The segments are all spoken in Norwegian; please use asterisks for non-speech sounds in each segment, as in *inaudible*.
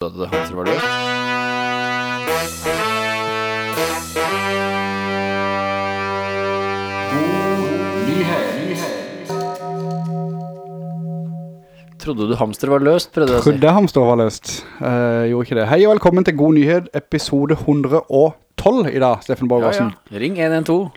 det Hamster var løst? Trodde du hamster var løst, prøvde jeg å si. Trodde hamster var løst. Eh, gjorde ikke det. Hei og velkommen til God Nyhet, episode 112 i dag, Steffen Ja, Borgersen. ja. Ring 112.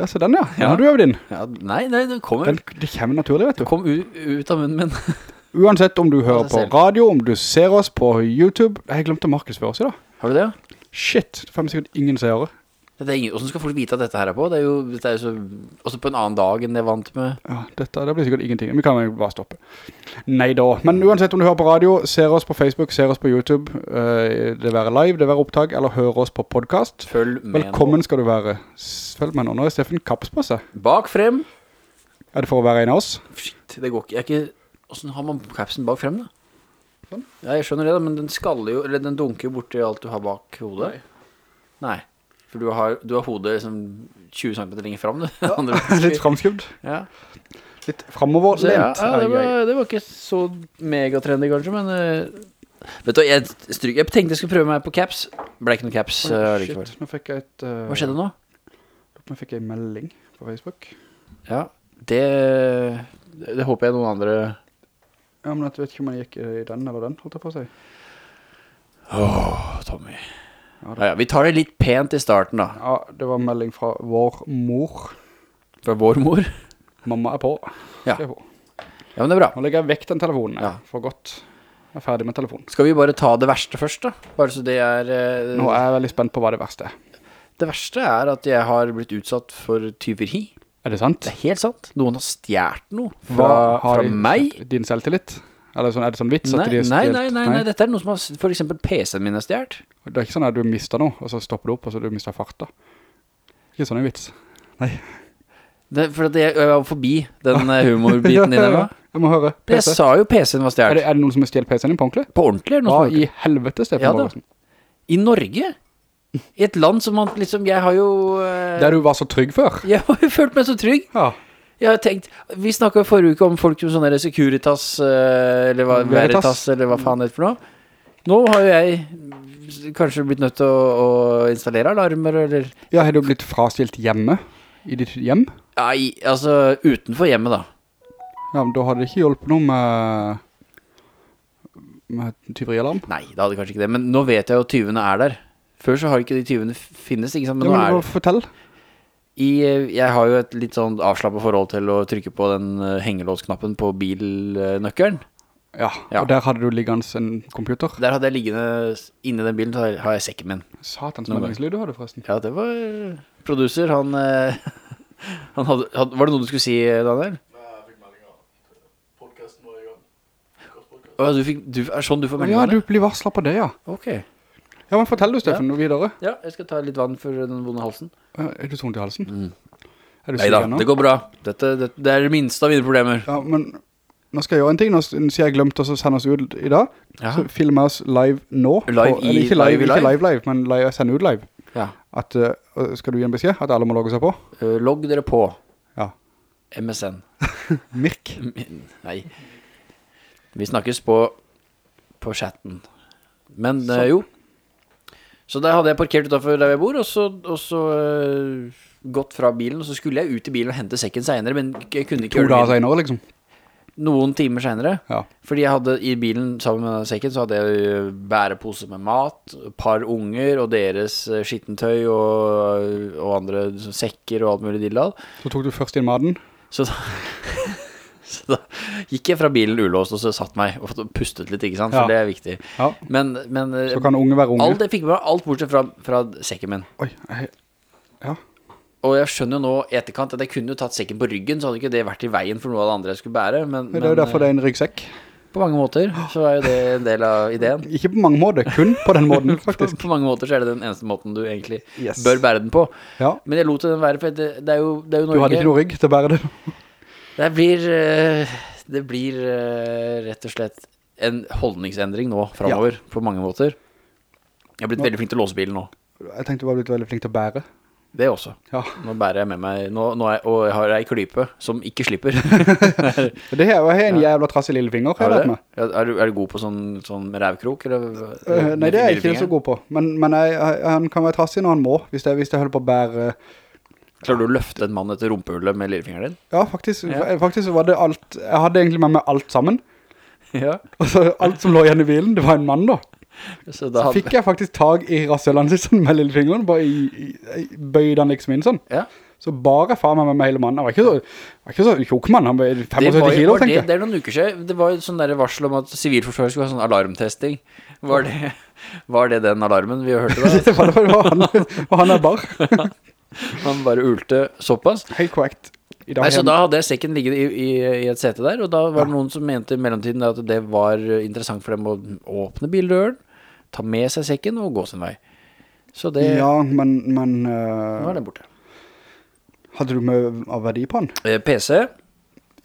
Ja, se den ja. Den Ja. har du øvd inn. Ja, nei, nei, det kommer, Den, det kommer naturlig, vet du. det kom ut av munnen min. *laughs* Uansett om du hører på radio, om du ser oss på YouTube. Jeg har glemt å markedsføre oss i dag. Har du det? Shit, det får sikkert ingen seere. Det er ingen, hvordan skal folk vite at dette her er på? Det er jo, det er jo så, også på en annen dag enn det jeg er vant med. Ja, dette, det blir sikkert ingenting. Vi kan jo bare stoppe. Nei da. Men uansett om du hører på radio, ser oss på Facebook, ser oss på YouTube, eh, det være live, det være opptak, eller hører oss på podcast. Følg med Velkommen skal du være. Følg med nå. Nå er Steffen Kapps på seg. nå. Bak frem. Er det for å være en av oss? Shit, det går ikke. Jeg er ikke hvordan har man capsen bak frem da? Ja, jeg skjønner det da, men den jo, eller den dunker jo borti alt du har bak hodet. Nei. For du har, du har hodet liksom 20 cm lenger frem, du. Andre *laughs* *laughs* Litt fremskudd Ja. Litt fremover lent. ja, ja det, var, det var ikke så megatrendy kanskje, men Uh, Vet du, jeg, stryk, jeg tenkte jeg skulle prøve meg på caps. Ble ikke noen caps Oi, uh, shit, nå fikk jeg et... Uh, Hva skjedde nå? Nå fikk jeg en melding på Facebook. Ja, det, det håper jeg noen andre Ja, men jeg vet ikke om jeg gikk i den eller den, holdt jeg på å si. Åh, Tommy. Ja, Ja, ja, vi tar det litt pent i starten da. Ja, det var en melding fra vår mor. Fra vår mor. Mamma er på. Ja. Er på. Ja, men det er bra. Nå legger jeg vekk den telefonen. Ja. Ja. For godt. Jeg er ferdig med telefonen. Skal vi bare ta det verste først da? Bare så det er... Uh... Nå er jeg veldig spent på hva det verste er. Det verste er at jeg har blitt utsatt for tyveri. Er det sant? Det er helt sant. Noen har stjert noe fra, fra meg. Din selvtillit? Eller sånn, er det sånn vits Nei, at de har har nei, nei, nei, nei, dette er noe som har, for eksempel PC-en min har stjert. Det er ikke sånn at du mister noe, og så stopper du opp, og så du mister farta. Ikke sånn en vits. Nei. Det, for jeg, var forbi den eh, humorbiten din *laughs* eller? Jeg må høre. Jeg sa jo PC-en var Er stjert. det, er det noen som har stjelt PC-en din på ordentlig? På ordentlig er det noe Hva som har i helvete, Stefan Ja. Borgersen? I Norge? I et land som man liksom, jeg har jo... eh, Der du var så trygg før? *laughs* Jeg har jo følt meg så trygg. Ja. Jeg har tenkt, vi snakket forrige uke om folk som sånne Securitas, eh, eller hva, Veritas. Veritas, eller hva faen det er for noe. Nå har jo jeg kanskje blitt nødt til å, å installere alarmer, eller... Ja, har du blitt frastilt hjemme? I ditt hjem? Ja, i, altså utenfor hjemmet da. Ja, men da hadde det ikke hjulpet noe med... Med tyverialarm? Nei, det hadde kanskje ikke det, men nå vet jeg jo at tyvene er der. Før så har ikke de tyvene finnes, ikke sant? Men Ja, nå er det... fortell. I, eh, jeg har jo et litt sånn avslappet forhold til å trykke på den eh, hengelåsknappen på bilnøkkelen. Ja, Ja. og der hadde du liggende en computer. Der hadde jeg liggende, inni den bilen, så har jeg- sekken min. Satans meldingslyd du hadde forresten. Ja, det var produser, han, eh, *laughs* han hadde, hadde, var det noe du skulle si, Daniel? Nei, eh, Daniel? Å, ja, du fikk, du, er sånn du får meldinger? Ja, du blir varslet på det, ja. Ok. Ja, men fortell du, Steffen, noe videre. Ja, jeg skal ta litt vann for den vonde halsen. Er du tungt i halsen? Er du Nei syk da, ennå? det går bra. Dette, det, det er det minste av mine problemer. Ja, men nå skal jeg gjøre en ting. Nå sier siden jeg glemte oss å sende oss ut i dag, Ja. så filmer oss live nå. Live på, i- ikke live, live ikke live? live live, men live, sende ut live. Ja. At, eh, skal du gi en beskjed? At alle må logge seg på? Uh, logg dere på. Ja. MSN. *laughs* Mirk. Nei. Vi snakkes på, på chatten. Men uh, jo. Så der hadde jeg parkert utenfor der jeg bor, og så, og så eh, gått fra bilen, og så skulle jeg ut i bilen og hente sekken senere, men jeg kunne ikke gjøre det dager senere, liksom. noen timer senere. Ja. Fordi jeg hadde i bilen sammen med sekken, så hadde jeg bærepose med mat, par unger og deres eh, skittentøy og, og andre sekker og alt mulig dillad Så tok du først inn maten. Så da, *laughs* *laughs* så da gikk jeg fra bilen ulåst og så satt meg og pustet litt, ikke sant? For Ja. det er viktig. Ja. Men, men Så kan unge være unge. alt, jeg fikk med alt bortsett fra, fra sekken min. Oi, jeg, ja. Og jeg skjønner jo nå i etterkant at jeg kunne jo tatt sekken på ryggen, så hadde ikke det vært i veien for noe av det andre jeg skulle bære. Men, Det er jo derfor det er en ryggsekk. eh, på mange måter så er jo det en del av ideen. Ikke på mange måter, kun på den måten, *laughs* På, faktisk. på mange måter så er det den eneste måten du egentlig Yes. bør bære den på. Ja. Men jeg lot den være, for det, det er jo, det er jo Du hadde ikke noe rygg til å bære det. *laughs* Det blir, eh, det blir eh, rett og slett en holdningsendring nå fremover, på mange måter. Jeg har blitt veldig flink til å låse bilen nå. Jeg tenkte du var blitt veldig flink til å bære. Det også. Ja. Nå bærer jeg med meg, nå, nå er, og jeg har ei klype som ikke slipper. *laughs* Det her var en jævla trass i lillefinger, har Har jeg. Ja, Er du, er du god på sånn, sånn revkrok? Eller, uh, nei, det er jeg ikke så god på. Men, men jeg, jeg, han kan være trassig når han må, hvis jeg, hvis jeg holder på å bære... Klarer du å løfte en mann etter rumpehullet med lillefingeren din? Ja, faktisk, Ja. faktisk var det alt... Jeg hadde egentlig med meg alt sammen. *laughs* Ja. Altså, alt som lå igjen i bilen, det var en mann da. Så Så da hadde, fikk jeg faktisk tag i rasselene sånn *laughs* med lillefingeren, bare i, i, bøyde han liksom inn sånn. ja. Så bare faen meg med meg hele mannen. Han var ikke så, var ikke så tjukk mann, han var Det 75 var, kilo, tenker jeg. det er noen uker siden. Det var sånn der varsel om at sivilforsvaret skulle ha sånn alarmtesting. Var det, var det den alarmen vi hørte da? *laughs* Det var, det var han, var han er bar. *laughs* Han bare ulte såpass. Helt korrekt. Nei, så da hadde jeg sekken ligget i, i, i et sete der, og da var det noen som mente i mellomtiden at det var interessant for dem å åpne bildøren, ta med seg sekken og gå sin vei. Så det, Ja, men, men nå eh, er den borte. hadde du med av verdi på den? Eh, PC.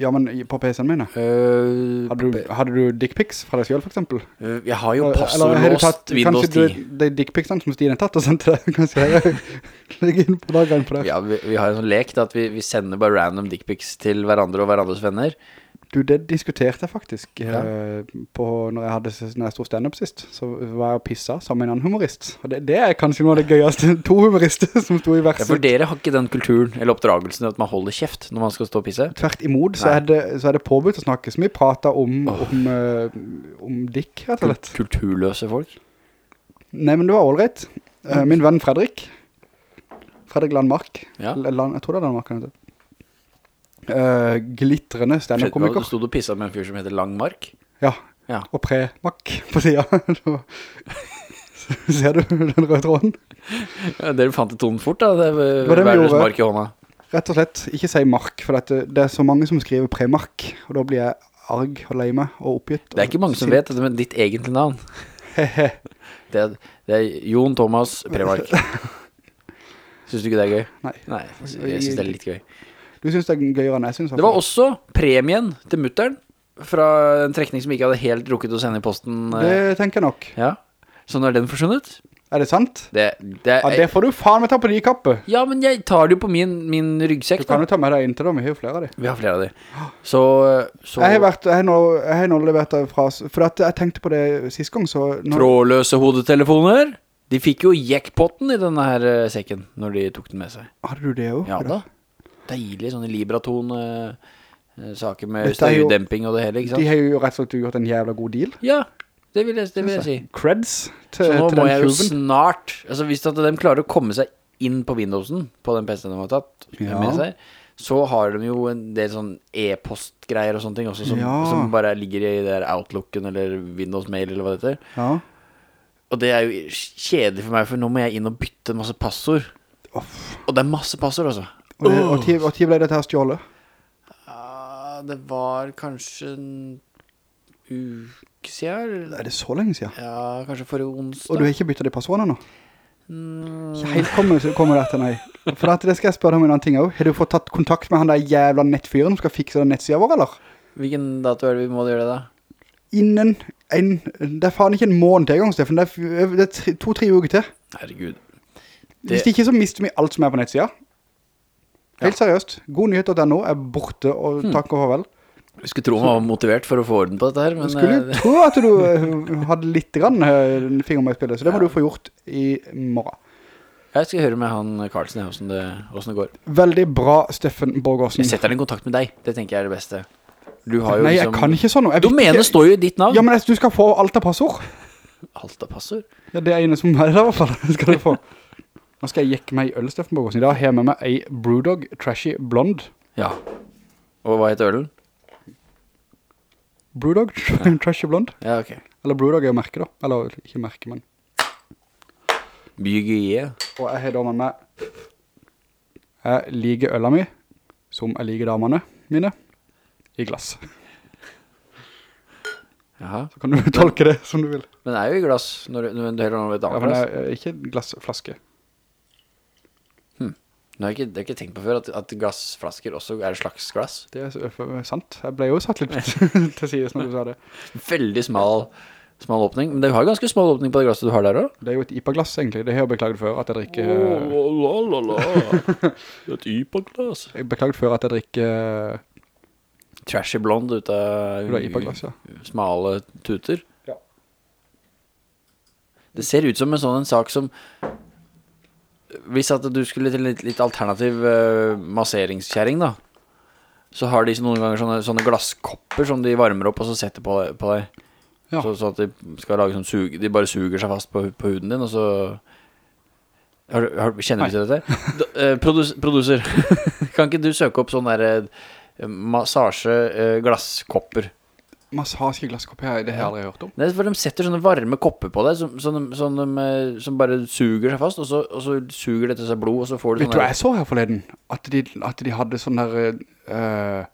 Ja, men på PC-en min, uh, Hadde du, hadde du dickpics fra deg selv, for eksempel? Uh, jeg har jo passordlåst Windows Kanskje 10. du, de dickpicsene som Stine tatt og sendt til deg, kanskje *laughs* *laughs* jeg legger inn på dagen på det. Ja, vi, vi har en sånn lek at vi, vi sender bare random dickpics til hverandre og hverandres venner. Du, det diskuterte jeg faktisk Ja. uh, på når jeg, hadde, når jeg stod stand-up sist. Så var jeg og pissa sammen med en annen humorist. Og det, det er kanskje noe av det gøyeste. *laughs* To humorister som stod i verset. Ja, for dere har ikke den kulturen eller oppdragelsen at man holder kjeft når man skal stå og pisse. Tvert imot så er, det, så er det påbudt å snakke. Så vi prater om, om, uh, om dikk, rett og slett. Kulturløse folk. Nei, men det var all right. Uh, min venn Fredrik. Fredrik Landmark. Ja. Land, jeg tror det er Landmark han heter. Eh, glitrende stand-up-komiker. Du stod og pisset med en fyr som heter Langmark. Ja, Ja. og pre-makk på siden. *laughs* Ser du den røde tråden? Ja, Dere fant det tonen fort da, det var det vi gjorde. i. Rett og slett, ikke si mark, for dette, det er så mange som skriver pre-mark, og da blir jeg arg og lei meg og oppgitt. Det er ikke mange som vet det med ditt egentlige navn. *laughs* Det er, det er Jon Thomas Premark. *laughs* Synes du ikke det er gøy? Nei. Nei, jeg synes det er litt gøy. Du synes det er gøyere enn jeg synes. Det var også premien til mutteren fra en trekning som ikke hadde helt rukket å sende i posten. eh, Det tenker jeg nok. Ja, så nå er den forsvunnet. Er det sant? Det, det, Ja, det får du faen med ta på de kappe. ja, men jeg tar det jo på min, min Du kan da. jo ta med deg inntil da, vi har jo flere av de. Vi har flere av de. Så, så Jeg har vært, jeg har nå, jeg har nå levert derfra, for at jeg tenkte på det siste gang, så... Når, trådløse hodetelefoner. De fikk jo jackpotten i denne her eh, sekken når de tok den med seg. hadde du det jo? Ja da. Deilig sånne Libraton eh, saker med støydemping og det hele, ikke De har jo rett og slett gjort en jævla god deal. Ja, det vil jeg, det vil jeg si. Creds til, Så nå må jeg jo kuben. snart Altså hvis at de klarer å komme seg inn på Windowsen På den PC-en de har tatt Ja. med seg Så har de jo en del sånn e-postgreier og sånne ting også som, Ja. som bare ligger i der Outlooken eller Windows Mail eller hva det heter Ja. Og det er jo kjedelig for meg For nå må jeg inn og bytte en masse passord Og det er masse passord altså Og, det, og tid ble dette her stjålet. Uh, Det var kanskje en uke siden? Er det så lenge siden? Ja, kanskje forrige onsdag Og du har ikke byttet de passordene nå? Mm, Ikke helt kommer, kommer der til nei. For dette, det skal jeg spørre om en annen ting også. Har du fått tatt kontakt med han der jævla nettfyren som skal fikse den nettsiden vår, eller? Hvilken dato er det vi må gjøre det da? Innen en, det er faen ikke en måned til gang, Steffen. Det er, er to-tre uker til. Herregud Hvis ikke så mister vi alt som er på nettsida. Helt seriøst. Godnyhet.no er borte, og Hmm. takk og farvel. Jeg skulle tro man var motivert for å få orden på dette her, men Skulle eh, tro at du eh, hadde litt grann eh, finger med i spillet, så det må Ja. du få gjort i morgen. jeg skal høre med han Karlsen hvordan det, hvordan det går. Veldig bra, Steffen Borgårdsen. Jeg setter den i kontakt med deg, det tenker jeg er det beste. Du har jo Nei, jeg liksom... kan ikke sånn. Jeg Domenet ikke- står jo i ditt navn. Ja, men du skal få alt av passord. Alt av passord. Ja, det er ene som er der i hvert fall. *laughs* skal du få. Nå skal jeg jekke meg i øl, Steffen Borgårdsen. I dag har jeg med meg ei Brewdog Trashy Blonde. Ja. Og hva heter ølen? Brewdog *laughs* Trashy Blonde. Ja, ok. Eller Brewdog er jo merke da. Eller ikke merke, men... Bygge. Og jeg har da med meg Jeg liker øla mi Som jeg liker damene mine I glass Jaha. Så kan du *laughs* tolke det som du vil Men det er jo i glass når, du- når du heller noe et ja, men det jeg, Ikke glassflaske Nå har jeg ikke, har ikke tenkt på før, at, at glassflasker også er slags glass. Det er sant Jeg ble jo satt litt *laughs* til sides når du sa det Veldig smal Smal åpning. Men det har ganske smal åpning på det glasset du har der også. Det er jo et IPA-glass egentlig. Det har jeg beklaget før at jeg drikker... la, la, la. *laughs* Et IPA-glass. Jeg beklaget før at jeg drikker... Trashy blond ut av Det av IPA-glass, ja. smale tuter. Ja. Det ser ut som en sånn en sak som Hvis at du skulle til litt, litt alternativ uh, masseringskjæring da. Så har de noen ganger sånne, sånne glasskopper Som de varmer opp og så setter på, på deg. Ja. så, så at de skal lage sånn suge De bare suger seg fast på, på huden din Og så har, har, Kjenner du til dette? *laughs* Da, uh, produs, produser. *laughs* Kan ikke du søke opp sånne der uh, Massasje eh, glasskopper Massasjeglasskopp her, det har jeg aldri hørt om. det er for de setter sånne varme kopper på deg som, som, de- som, de, eh, som bare suger seg fast, og så, og så suger det til seg blod, og så får du Vet du sånn hva jeg så her forleden? At de, at de hadde sånn der... eh,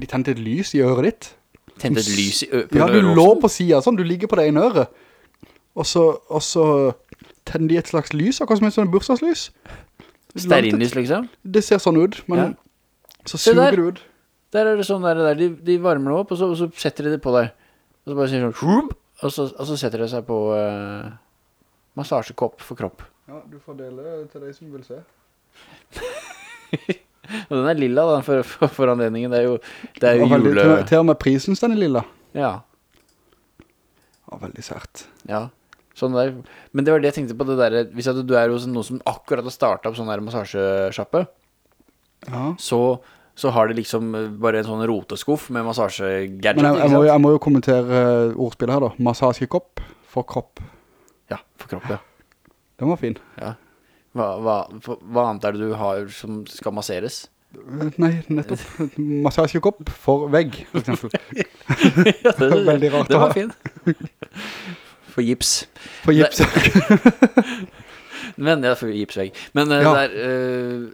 de tente et lys i øret ditt. Tente et lys i ø på Ja, du øreåsen. lå på siden sånn, du ligger på det ene øret. Og så, og så tenner de et slags lys, akkurat som et sånn bursdagslys. Stearinlys, liksom. Det ser sånn ut, men Ja. så Se der. suger det ut. Der er det sånn der, der. De, de varmer det opp, og så, og så setter de det på deg. Og så bare sier sånn, og så, og så setter det seg på uh, massasjekopp for kropp. Ja, du får dele til deg som vil se. *laughs* Og den er lilla da, for, for, for anledningen. Det er jo, det er jo Og veldig, jule... til, til og med prisen den er lilla. Ja, Ja, veldig sært. ja. Sånn der. Men det var det jeg tenkte på det der, hvis at du er hos noen som akkurat har startet opp sånn der massasjesjappe, Ja. så, så har de liksom eh, bare en sånn roteskuff med massasjegadget, Men jeg, jeg, må, jeg må jo kommentere eh, ordspillet her da. Massasjekopp for kropp. Ja, for kropp, ja. Den var fin. ja. Hva, hva, hva annet er det du har som skal masseres? Nei, nettopp. Massasjekopp for vegg, for eksempel. *laughs* ja, det, *laughs* Veldig rart Det var fin. For gips. For gips. *laughs* Men, ja, for gipsvegg. Men eh, Ja. der, eh,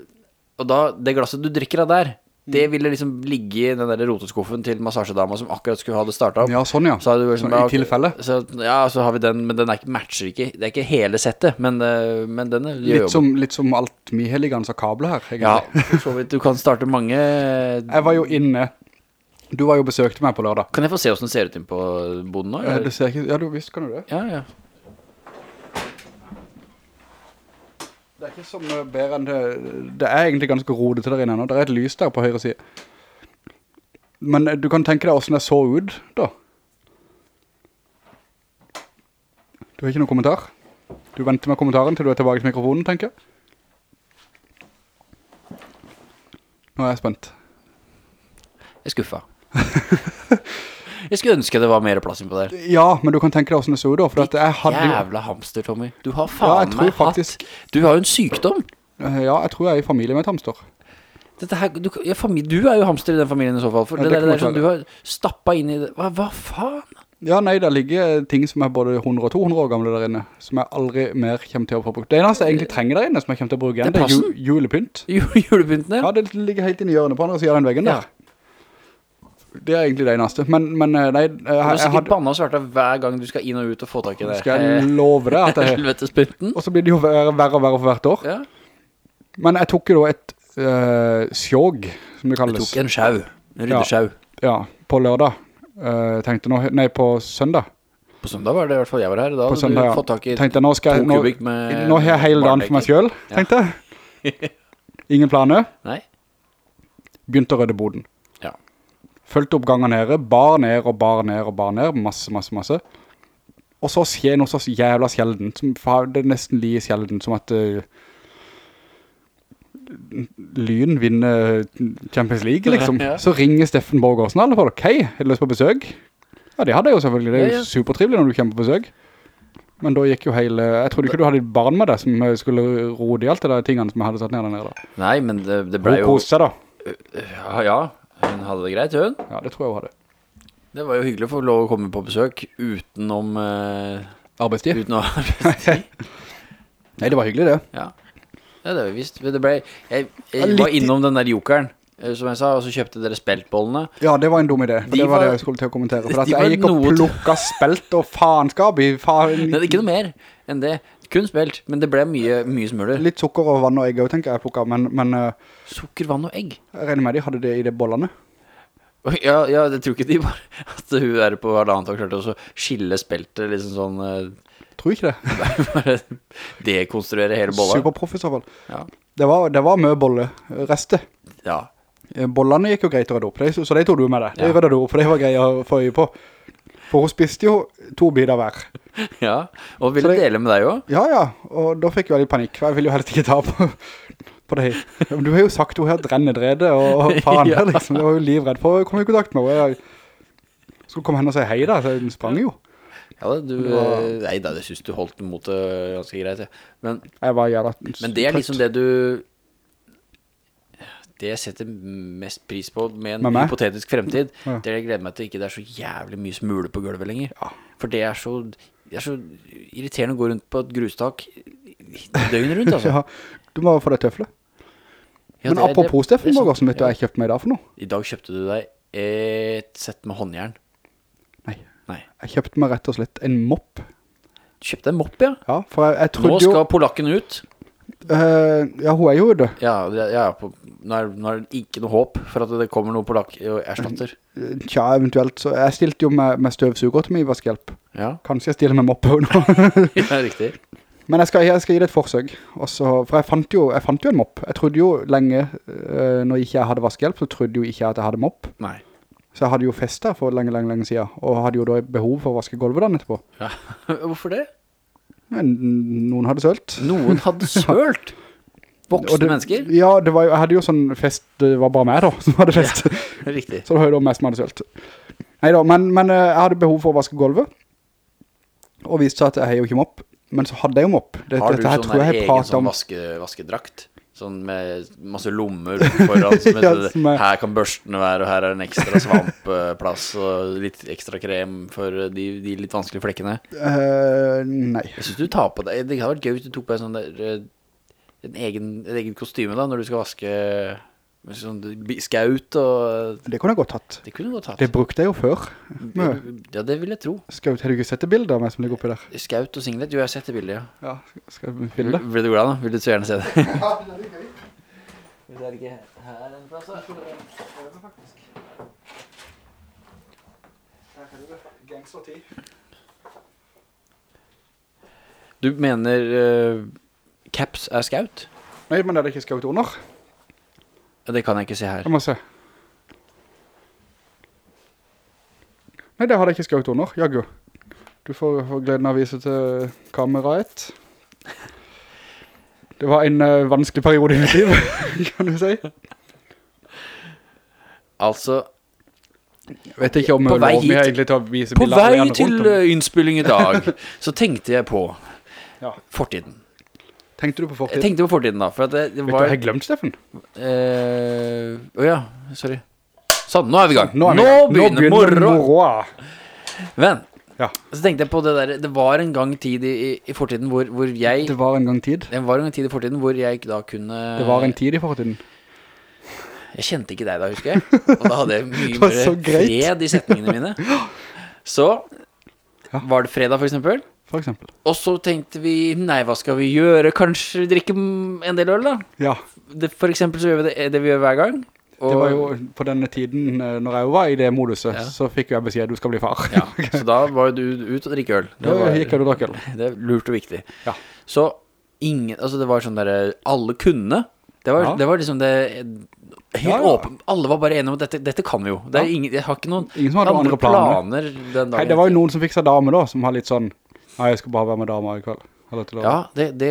og da, det glasset du drikker av der, det ville liksom ligge i den der roteskuffen til massasjedama som akkurat skulle ha det startet opp. Ja, sånn ja. Så liksom, Sånn, I tilfelle. Så, ja, så har vi den, men den ikke, matcher ikke. Det er ikke hele settet, men, eh, men den gjør Litt jobben. som, litt som alt mye har av kabler her, egentlig. Ja, så vidt. Du kan starte mange Jeg var jo inne, du var jo besøkte meg på lørdag. Kan jeg få se hvordan det ser ut inn på boden nå? Eh, eller? Det ser ikke, ja, du visst kan du det. Ja, ja. Det er ikke så mye bedre enn det, det er egentlig ganske rodete der inne nå. Det er et lys der på høyre side. Men eh, du kan tenke deg hvordan det så ut, da. Du har ikke noen kommentar? Du venter med kommentaren til du er tilbake til mikrofonen, tenker jeg. Nå er jeg spent. Jeg er skuffa. *laughs* jeg skulle ønske det var mer plass inn på der. Ja, men du kan tenke deg hvordan det så ut da, for at jeg hadde. Jævla hamster, Tommy. Du har faen ja, meg faktisk- hatt Du har jo en sykdom. Eh, Ja, jeg tror jeg er i familie med et hamster. Her, du, ja, familie, du er jo hamster i den familien i så fall. For Ja, det, det det, der som du har stappet inn i det. Hva, hva faen? Ja, nei, der ligger ting som er både 100 og 200 år gamle der inne, som jeg aldri mer kommer til å få brukt. Det eneste jeg egentlig trenger der inne, som jeg kommer til å bruke igjen, Det det er er ju julepynt. *laughs* Julepynten Ja, Ja, det ligger helt inn i hjørnet på andre siden av den veggen Ja. Det er egentlig det eneste. Men, men eh, nei, jeg, Du har jeg, sikkert hadde, banne og svarta hver gang du skal inn og ut og få tak i det. skal jeg love deg at *laughs* jeg, og så blir det jo verre, og verre for hvert år. Ja. Men jeg tok jo da et uh, sjåg, som det Jeg kalles. tok en sjau. En ryddesjau. Ja, på lørdag. Uh, tenkte nå, nei, på søndag. På søndag var det i hvert fall jeg var her. Da På søndag, ja. tak i Tenkte nå skal to jeg, nå, kubikk med nå har jeg hele dagen for meg selv, tenkte jeg. *laughs* Ingen planer. Nei? Begynte å rødde boden. Følte opp gangen nede, bar ned og bar ned og bar ned, masse, masse, masse. Og så skjer noe så jævla sjelden, som, det er nesten lige sjelden, som at uh, Lyn vinner Champions League, liksom. *laughs* Ja. Så ringer Steffen Borgårdsen alle folk, hei, er du lyst på besøk? Ja, det hadde jeg jo selvfølgelig, det er jo Ja, ja. supertrivelig når du kommer på besøk. Men da gikk jo hele, jeg trodde ikke du hadde barn med deg som eh, skulle rode i alt det der tingene som jeg hadde satt ned der nede da. Nei, men det, det ble Hun jo koste seg da. Ja, ja. Hun hadde det greit, hun. Ja, det tror jeg hun hadde. Det var jo hyggelig å få lov å komme på besøk utenom eh, Arbeidstid? Uten å *laughs* Nei, det var hyggelig det. Ja. ja, det var visst. Det ble Jeg, jeg var innom den der jokeren, eh, som jeg sa, og så kjøpte dere speltbollene. Ja, det var en dum idé. For De det var, var- det jeg skulle til å kommentere. For *laughs* at de jeg gikk og noe- plukket spelt og faenskap i faen. Nei, det er ikke noe mer enn det. Kun spelt, men det ble mye, mye smøler. Litt sukker og vann og egg også, tenker jeg plukket. Men, men eh, Sukker, vann og egg. jeg regner med de hadde det i de bollene. *laughs* Ja, ja, jeg tror ikke de bare *laughs* At hun er på halvannet og klarte å skille speltet Liksom sånn eh, Tror ikke det. *laughs* Bare dekonstruere hele bolla Superproff i så fall. Ja, Det var, det var mye bolle. restet. ja. Eh, Bollene gikk jo greit å redde opp, de- så de tog du med deg. De Ja. redde du opp, for de var greia å få øye på. For hun spiste jo to biter hver. ja. Og ville Så det- dele med deg også Ja, ja, og da fikk jeg litt panikk, for jeg ville jo helst ikke ta på, på deg. *laughs* Du har jo sagt hun har drennedrede og *laughs* faen Ja. liksom, jeg var jo livredd på, å komme i kontakt med henne. Jeg skulle komme hen og si hei da, så den sprang jo. Ja, du Det var- Nei da, det synes du holdt mot det ganske greit ja. men, Jeg men det er liksom det du Det jeg setter mest pris på med en Med hypotetisk fremtid Ja. Det er jeg gleder meg til ikke det er så jævlig mye smule på gulvet lenger Ja. For det er så Det er så irriterende å gå rundt på et grustak Døgnet rundt altså *laughs* Ja, du må få det tøfle. Ja, Men det apropos det- Steffen. Borgersen, vet du hva jeg kjøpte meg i dag for noe? I dag kjøpte du deg et sett med håndjern Nei, Nei, jeg kjøpte meg rett og slett en mopp. du kjøpte en mopp, ja Ja, for jeg, jeg trodde jo... Nå skal polakken ut Uh, ja, hun er jo det. Ja, ja på, nå, er, nå er det ikke noe håp For at det kommer noen polakk og erstatter Tja, eventuelt. Så jeg stilte jo med, med støvsuger til min vaskehjelp. Ja, Kanskje jeg stiller med mopp også nå. *laughs* ja riktig Men jeg skal, jeg skal gi det et forsøk. Også, for jeg fant, jo, jeg fant jo en mopp. Jeg trodde jo lenge, øh, når ikke jeg hadde vaskehjelp, så trodde jo ikke jeg at jeg hadde mopp. Nei Så jeg hadde jo festet for lenge, lenge, lenge siden. Og hadde jo da behov for å vaske gulvet den etterpå. ja. *laughs* Hvorfor det? Men noen hadde sølt. Noen hadde *laughs* sølt Voksne det, mennesker Ja, det var jeg hadde jo sånn fest, det var bare meg da, *laughs* som hadde fest. Riktig Så det var jo da mest som hadde sølt. Neida, men, men eh, jeg hadde behov for å vaske gulvet. Og viste seg at jeg har jo ikke mopp. Men så hadde jeg dem opp. Det, Har du her sånn jeg egen sånn vaske, vaskedrakt? Sånn med masse lommer foran som *laughs* heter, som er- Her kan børstene være Og her er en ekstra svampplass Og litt ekstra krem For de, de litt vanskelige flekkene Uh, nei. Jeg synes du tar på deg Det hadde vært gøy hvis du tok på en sånn der eh, En egen, en egen kostyme da Når du skal vaske sånn skaut og Det kunne jeg godt tatt. Det kunne jeg godt hatt Det brukte jeg jo før. Med Ja, det vil jeg tro skaut. Har du ikke sett det bildet av meg som ligger oppi der? Skaut og singlet, jo jeg har sett det bildet, ja Ja, skal jeg finne det? Blir du glad da? Vil du så gjerne se det? *laughs* Ja, det er ikke her en plass da Du mener uh, caps er skaut? Nei, men det er det ikke skaut under. Det kan jeg ikke se her Jeg må se. Nei, det hadde jeg ikke skrevet under. Jaggu. Du får, får gleden av å vise til kameraet. Det var en uh, vanskelig periode i mitt liv, *laughs* kan du si. Altså, Jeg vet ikke om jeg lov meg egentlig til å vise på bilder vei til eh, innspilling i dag *laughs* Så tenkte jeg på Ja. fortiden Tenkte du på Jeg tenkte på fortiden da For det, det, var... Vet du, jeg glemt, Steffen. eh, Åja, sorry Sånn, nå er vi i gang Nå, vi Nå gang. begynner moro moroa. Men, Ja, så tenkte jeg på det der Det var en gang tid i, i, fortiden hvor, hvor jeg det var en gang tid. Det var en gang tid i fortiden hvor jeg da kunne Det var en tid i fortiden. Jeg kjente ikke deg da, husker jeg Og da hadde jeg *laughs* mye mer fred i setningene mine Så Ja. Var det fredag for eksempel For eksempel. Og så tenkte vi Nei, hva skal vi gjøre? Kanskje drikke en del øl da Ja, det, For eksempel så gjør vi det, det vi gjør hver gang og, det var jo på denne tiden, eh, når jeg jo var i det moduset, Ja. så fikk jeg beskjed, du skal bli far. ja, *laughs* Så da var du ut og drikke øl Det var, gikk jeg og drakk øl. *laughs* det er lurt og viktig Ja. Så ingen Altså det var sånn der Alle kunne Det var, Ja. det var liksom det Helt Ja, ja. åpen Alle var bare enige om at dette, dette kan vi jo Det er ingen Jeg har ikke noen Ingen som hadde noen andre planer. den dagen Nei, det var jo noen som fikk seg dame da, som har litt sånn, nei, jeg skal bare være med damer i kveld. Ja, det, det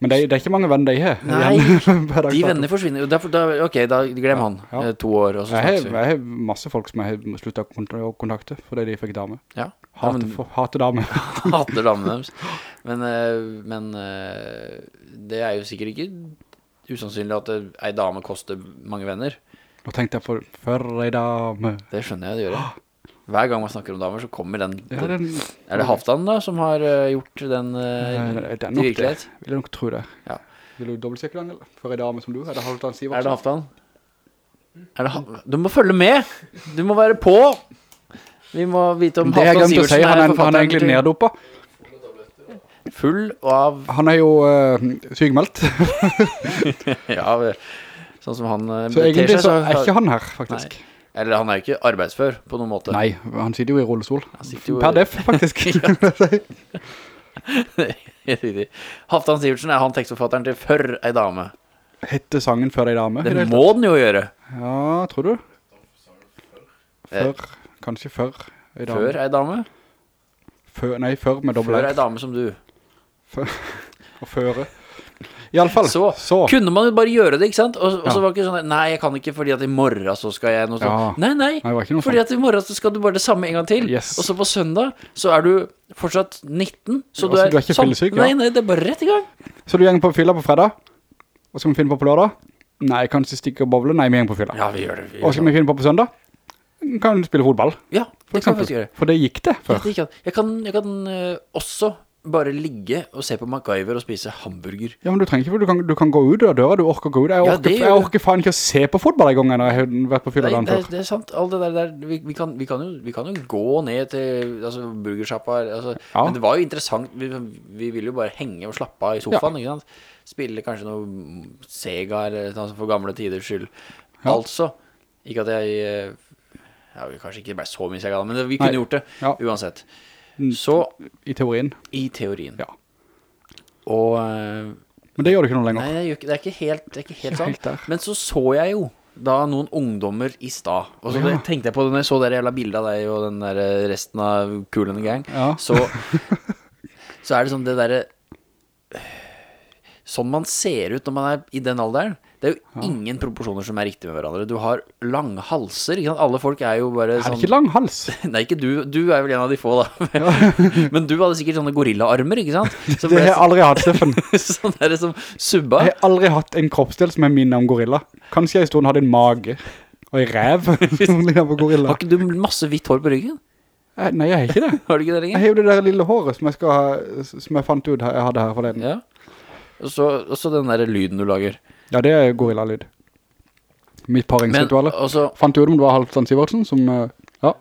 Men det, det er ikke mange venner de har. Nei, *laughs* De venner forsvinner Derfor, da, Ok, da glem han Ja. ja. To år og så Jeg har, snakkes vi jeg har masse folk som jeg har sluttet å kontakte, fordi de fikk dame. Ja, ja Hater, men, for, hater dame. *laughs* hater damene deres Men, eh, men eh, Det er jo sikkert ikke Usannsynlig at eh, ei dame koster mange venner Nå tenkte jeg for, for ei dame. Det skjønner jeg det gjør *gasps* Hver gang man snakker om damer så kommer den, Ja, den, Er det Halvdan da som har eh, gjort den uh, Eh, det er til nok det. Vil jeg nok tro det. Ja. Vil du dobbeltsjekke den, eller? For en dame som du, er det Halvdan Er det Halvdan? Er det ha Du må følge med Du må være på Vi må vite om Det jeg Halvdan glemte å si, han er, han er egentlig neddopa. Full av Han er jo uh, sykmeldt, *laughs* Ja, sånn som han eh, så egentlig seg, så er ikke han her, faktisk. Eller han er jo ikke arbeidsfør på noen måte. Nei, han sitter jo i rullestol. jo- Per def, faktisk. *laughs* *laughs* *laughs* Halvdan Sivertsen er han tekstforfatteren til Før ei dame. Hette sangen Før ei dame. Det må den jo gjøre. Ja, tror du? Før, kanskje før. ei dame. Før ei dame. Før, nei, før med dobbelt Før ei dame som du. Og føre. I alle fall, Så, så. kunne man jo bare gjøre det, ikke sant? Og, og Ja. så var det ikke sånn, nei, jeg kan ikke fordi at i morgen så skal jeg noe sånt. Ja. Nei, nei, Nei, fordi sånn. at i morgen så skal du bare det samme en gang til. Yes. Og så på søndag så er du fortsatt 19, så Ja, du er, du er ikke fyllesyk, ja. Nei, nei, det er bare rett i gang. Så du gjenger på fylla på fredag? Og skal vi finne på på lørdag? Nei, kanskje stikke og bowle? Nei, vi gjenger på fylla. Ja, vi gjør det. Vi Og gjør skal vi finne på på søndag? Kan du spille fotball, Ja, for det kan vi faktisk gjøre. For det gikk det Ja, før. det gikk Jeg kan, jeg kan uh, også bare ligge og se på MacGyver og spise hamburger. Ja, men du trenger ikke, du kan, du kan gå ut av døra, du orker gå ut. Jeg Ja, orker, det jeg orker faen ikke å se på fotball en gang når jeg har vært på fylla dagen det, før. det er sant. Alt det der, der vi, vi, kan, vi, kan jo, vi kan jo gå ned til altså, burgersjappa. Altså, Ja. Men det var jo interessant. Vi, vi ville jo bare henge og slappe av i sofaen. Sant? Spille kanskje noe Sega eller noe for gamle tiders skyld. Ja. Altså Ikke at jeg eh, ja, Kanskje ikke ble så mye Sega, men vi kunne Nei. gjort det Ja. uansett. Mm. Så I teorien. i teorien. Ja. Og eh, Men det gjør du ikke noe lenger. Nei, det er ikke helt, det er ikke helt helt. Men så så jeg jo da noen ungdommer i stad. Og så Ja. tenkte jeg på det når jeg så det jævla bildet av deg og den der eh, resten av Cool and Gang. Ja. Så, *laughs* så er det sånn det derre Sånn man ser ut når man er i den alderen. Det er jo ingen proporsjoner som er riktige med hverandre. Du har lange halser. Alle folk er jo bare sånn Er sånn det ikke lang hals? *laughs* Nei, ikke du. Du er vel en av de få, da. *laughs* Men du hadde sikkert sånne gorillaarmer, ikke sant? *laughs* Som Det har jeg aldri hatt, Steffen. sånn er det som subba. Jeg har aldri hatt en kroppsdel som er minnet om gorilla. Kanskje jeg i stunden hadde en mage og en rev som ligner på gorilla. Har ikke du masse hvitt hår på ryggen? Eh, Nei, jeg har ikke det. Har du ikke det Jeg har jo det der lille håret som jeg, skal som jeg fant ut jeg hadde her forleden. Ja. Og så den der lyden du lager. Ja, det er gorillalyd. Mitt Men paringsritualet. også, Fant du ut om det var Halvdan Sivertsen som... eh, Ja,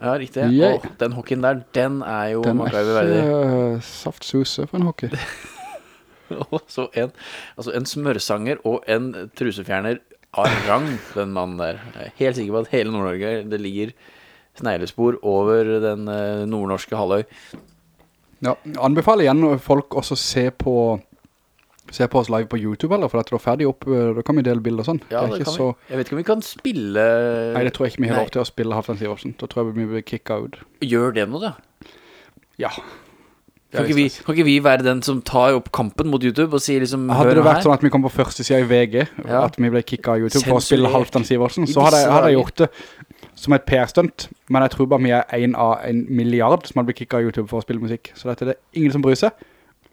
ja, riktig. Yeah. Oh, den hockeyen der, den er jo den er ikke uh, saftsuse for en hockey. *laughs* Så en, altså en smørsanger og en trusefjerner av rang, den mannen der. Jeg er helt sikker på at hele Nord-Norge, det ligger sneglespor over den eh, nordnorske halvøy. Ja, anbefaler igjen folk også se på se på oss live på YouTube eller, for at det er ferdig opp, eh, da kan vi dele bilder og sånn. Ja, det det kan så... vi. Jeg vet ikke om vi kan spille... Nei, det tror jeg ikke vi har lov til å spille Halvdan Sivertsen. Da tror jeg vi blir kicka ut. Gjør det noe, da? Ja. Kan ikke, vi, kan ikke vi være den som tar opp kampen mot YouTube og sier liksom Hadde det vært her? sånn at vi kom på første siden i VG, Ja. at vi ble kicka av YouTube for å spille. Halvdan Sivertsen, så hadde, jeg- hadde jeg gjort det som et PR-stunt. Men jeg tror bare vi er en av en milliard som hadde blitt kicka av YouTube for å spille musikk. Så dette er det ingen som bryr seg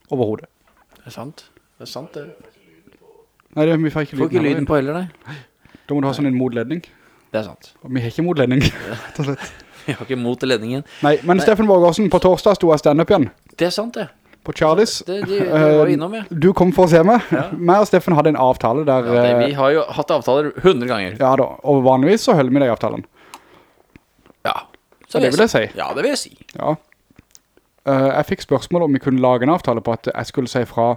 overhodet. Det er sant. Det er sant, det. Nei, det, vi får ikke Får ikke lyden. lyden på heller, nei. Da må du ha sånn en modledning. Det er sant. Og vi har ikke modledning. *laughs* *laughs* vi har ikke mot ledningen. Nei, men Steffen Borgårdsen, på torsdag sto jeg stand-up igjen. Det er sant, det. På Charlies. Det, det, det var Eh, innom, ja. Du kom for å se meg. Ja. *laughs* Meg og Steffen hadde en avtale der... ja det, eh, vi har jo hatt avtaler 100 ganger. Ja da, og vanligvis så holder vi de avtalen. Ja. Så det vil jeg si. Ja, det vil jeg si. Ja. Uh, jeg fikk spørsmål om vi kunne lage en avtale på at jeg skulle si fra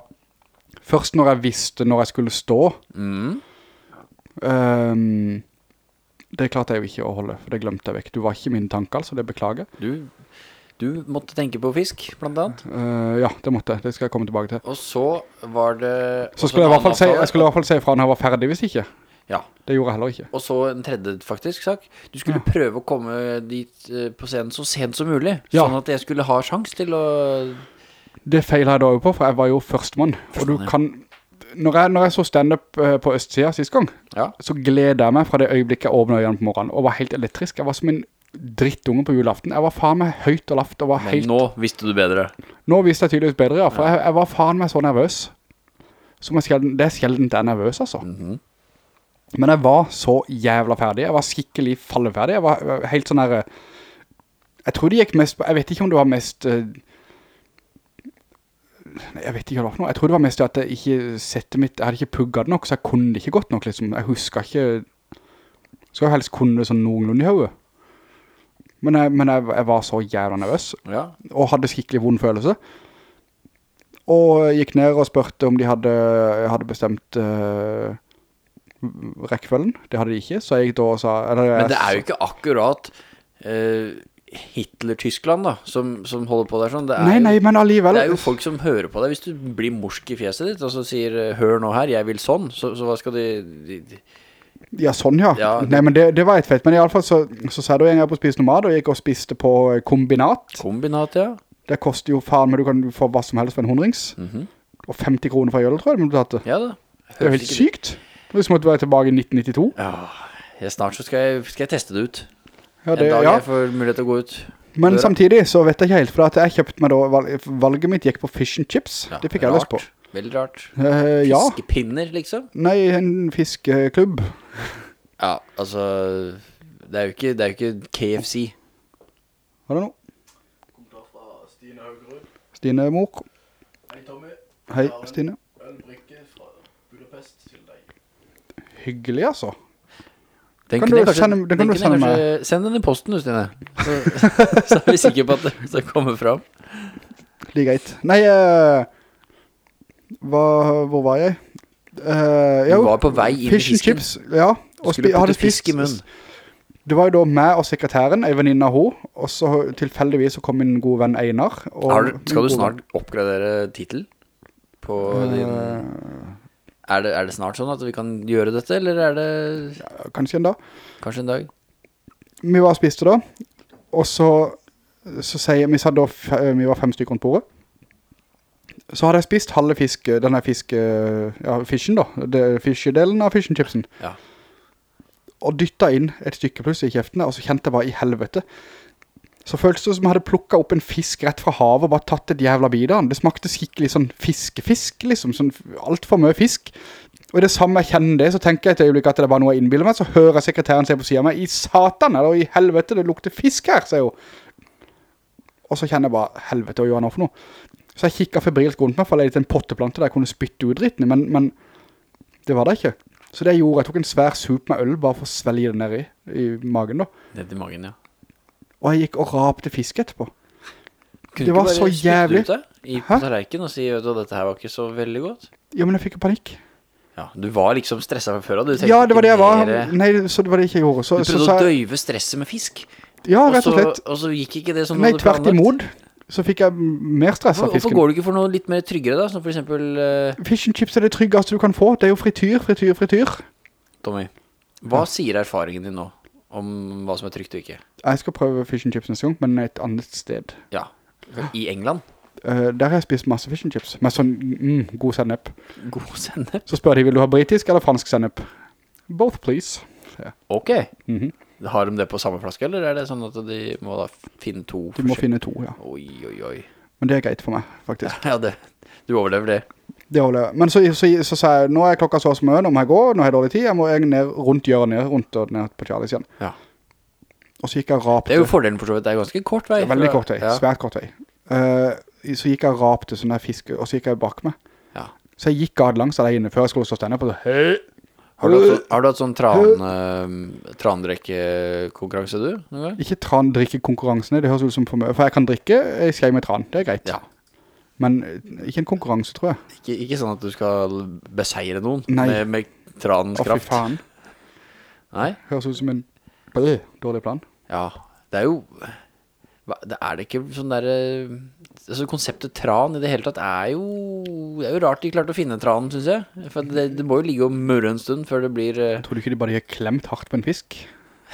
først når jeg visste når jeg skulle stå. Mm. Um, det klarte jeg jo ikke å holde, for det glemte jeg vekk. Du var ikke min tanke, altså, det beklager. Du, du måtte tenke på fisk, blant annet. Uh, ja, det måtte jeg. Det skal jeg komme tilbake til. Og så var det... Så skulle jeg, i hvert fall se si, jeg skulle i hvert fall si fra når jeg var ferdig, hvis ikke. Ja. Det gjorde jeg heller ikke. Og så en tredje faktisk sak. Du skulle prøve å komme dit eh, på scenen så sent som mulig. Ja. Sånn at jeg skulle ha sjans til å... Det feilet jeg da jo på, for jeg var jo førstemann. Og du ja. kan... Når jeg, når jeg så stand-up eh, på Østsida sist gang, Ja. så gleder jeg meg fra det øyeblikket jeg åpnet øynene på morgenen, og var helt elektrisk. Jeg var som en drittunge på julaften. Jeg var faen meg høyt og laft og var Men helt... nå visste du bedre. Nå visste jeg tydeligvis bedre, ja, for jeg, jeg var faen meg så nervøs. Som jeg sjelden, det er sjeldent jeg er nervøs, altså. Mhm. Men jeg var så jævla ferdig. Jeg var skikkelig falleferdig. Jeg var helt sånn her... eh, Jeg tror det gikk mest. Jeg vet ikke om det var mest... Nei, Jeg vet ikke hva det var for noe. Jeg tror det var mest at jeg ikke sette mitt... Jeg hadde ikke pugget det nok, så jeg kunne det ikke godt nok, liksom. Jeg husker ikke... Skal jo helst kunne det sånn noenlunde i hodet. Men, jeg, men jeg, jeg var så jævla nervøs Ja. og hadde skikkelig vond følelse. Og gikk ned og spørte om de hadde, hadde bestemt uh, rekkefølgen. Det hadde de ikke, så jeg gikk da og sa... Eller, Men det er jo ikke akkurat eh, Hitler-Tyskland da, som, som holder på der sånn. Det er, Nei, nei, men alligevel. det er jo folk som hører på deg. Hvis du blir morsk i fjeset ditt, og så sier, eh, hør nå her, jeg vil sånn, så, så hva skal de... de, de Ja, sånn ja. Ja, det- Nei, men det, det var et fett. Men i alle fall så, så sa du en gang på noe mat, og gikk og spiste på eh, kombinat. kombinat, ja. Det koster jo faen, men du kan få hva som helst for en hundrings. Og 50 kroner for øl, tror jeg, men du tatt. Ja da. Det er jo helt sykt. Hvis måtte være tilbake i 1992. Ja, jeg, snart så skal jeg, skal jeg teste det ut. Ja, det, en dag ja. jeg får mulighet til å gå ut. Men døra. samtidig så vet jeg ikke helt, for at jeg kjøpte meg da, valget mitt gikk på fish and chips. Ja, det fikk jeg lyst på. Veldig rart. Uh, ja. Fiskepinner, liksom. Nei, en fiskeklubb. *laughs* Ja, altså, det er jo ikke, det er jo ikke KFC. Var det noe? Kommentar fra Stine Haugerud. Stine Mok. Hei Tommy. Hei, Jeg har en Stine. Ølbrikke fra Budapest til deg. Hyggelig, altså. Den Kan du kanskje, sende- den kan den du sende kanskje, Send den i posten du, Stine. Så, *laughs* så er vi sikre på at det, kommer fram. Like greit. Nei, uh, hva, hvor var jeg? Eh, Du var på vei inn i fisken. chips, ja. Og spi- hadde putte fisk i munnen. Det var jo da meg og sekretæren, en venninne av hun, og så tilfeldigvis så kom min gode venn Einar. Du, skal du snart oppgradere titel på uh, din... Er det, er det snart sånn at vi kan gjøre dette, eller er det ja, kanskje en dag. kanskje en dag? Vi var og spiste da, og så, så sier vi, da, vi var fem stykker rundt bordet. Så hadde jeg spist halve fisk, denne fisk, ja, fisken da, det, fiskedelen av fischenchipsen. Ja. Og dyttet inn et stykke pluss i kjeften, og så kjente jeg bare i helvete. Så føltes det som jeg hadde plukket opp en fisk rett fra havet og bare tatt et jævla bit. Det smakte skikkelig sånn fiskefisk, liksom, sånn alt for mye fisk. Og i det samme jeg kjenner det, så tenker jeg et øyeblikk at det var noe jeg innbiller meg, så hører sekretæren se på siden av meg, i satan, eller i helvete, det lukter fisk her, sier hun. Og så kjenner jeg bare, helvete, hva gjør jeg nå for noe? Så jeg kikket febrilsk rundt meg, for jeg litt en potteplante der jeg kunne spytte ut dritten, men, men det var det ikke. Så det jeg gjorde, jeg tok en svær sup med øl, bare for å svelge det ned i, i magen da. Ned i magen, ja. Og jeg gikk og rapte fisk etterpå. Kunne Det du jævlig. ikke du bare spytte ut det i tallerken og si, vet du, dette her var ikke så veldig godt? Ja, men jeg fikk jo panikk. Ja, du var liksom stresset fra før, tenkte Ja, det var det jeg var. Nei, så det var det ikke jeg gjorde. Så, Du så, prøvde å døve døyve stresset med fisk. ja, rett og slett. Og så gikk ikke det som Nei, tvert imot. Så fikk jeg mer stress av fisken. hvorfor går du ikke for noe litt mer tryggere da? Som for eksempel, Uh... Fish and chips er det tryggeste du kan få. Det er jo frityr, frityr, frityr. Tommy, hva sier erfaringen din nå om hva som er trygt og ikke? Jeg skal prøve fish and chips neste gang, men et annet sted. Ja, i England. Uh, der har jeg spist masse fish and chips, med sånn mm, god sennep. God sennep. Så spør de, vil du ha britisk eller fransk sennep? Both, please. Ja. Ok. Mhm. Har de det på samme flaske, eller er det sånn at de må da finne to? De må finne to, ja. Oi, oi, oi. Men det er greit for meg, faktisk. *laughs* Ja, det, du overlever det. Det holder jeg. Men så, så, så, sa jeg, nå er klokka så og så mye, nå må jeg gå, nå har jeg dårlig tid, jeg må jeg ned rundt hjørnet, rundt og ned på Charlies igjen. Ja. Og så gikk jeg rapte. Det er jo fordelen for så vidt, det er ganske kort vei. Veldig kort vei, Ja. svært kort vei. Uh, så gikk jeg rapte sånne der fiske, og så gikk jeg bak meg. Ja. Så jeg gikk gadelangs alene før jeg skulle stå stående på det. Hei! Har, du hatt, har du hatt sånn tran, uh, trandrikkekonkurranse du. Ikke tran drikke konkurransene, det høres ut som for mye. For jeg kan drikke jeg skei med tran, det er greit. Ja. Men eh, ikke en konkurranse, tror jeg. Ikke, ikke sånn at du skal beseire noen Nei. med, med tranens Å, fy kraft. faen. Nei? Høres ut som en bleh, dårlig plan. Ja, det er jo Det er det ikke sånn der eh, Altså konseptet tran i det hele tatt er jo Det er jo rart de klarte å finne tranen, synes jeg For det, det må jo ligge og murre en stund Før det blir eh, Tror du ikke de bare har klemt hardt på en fisk?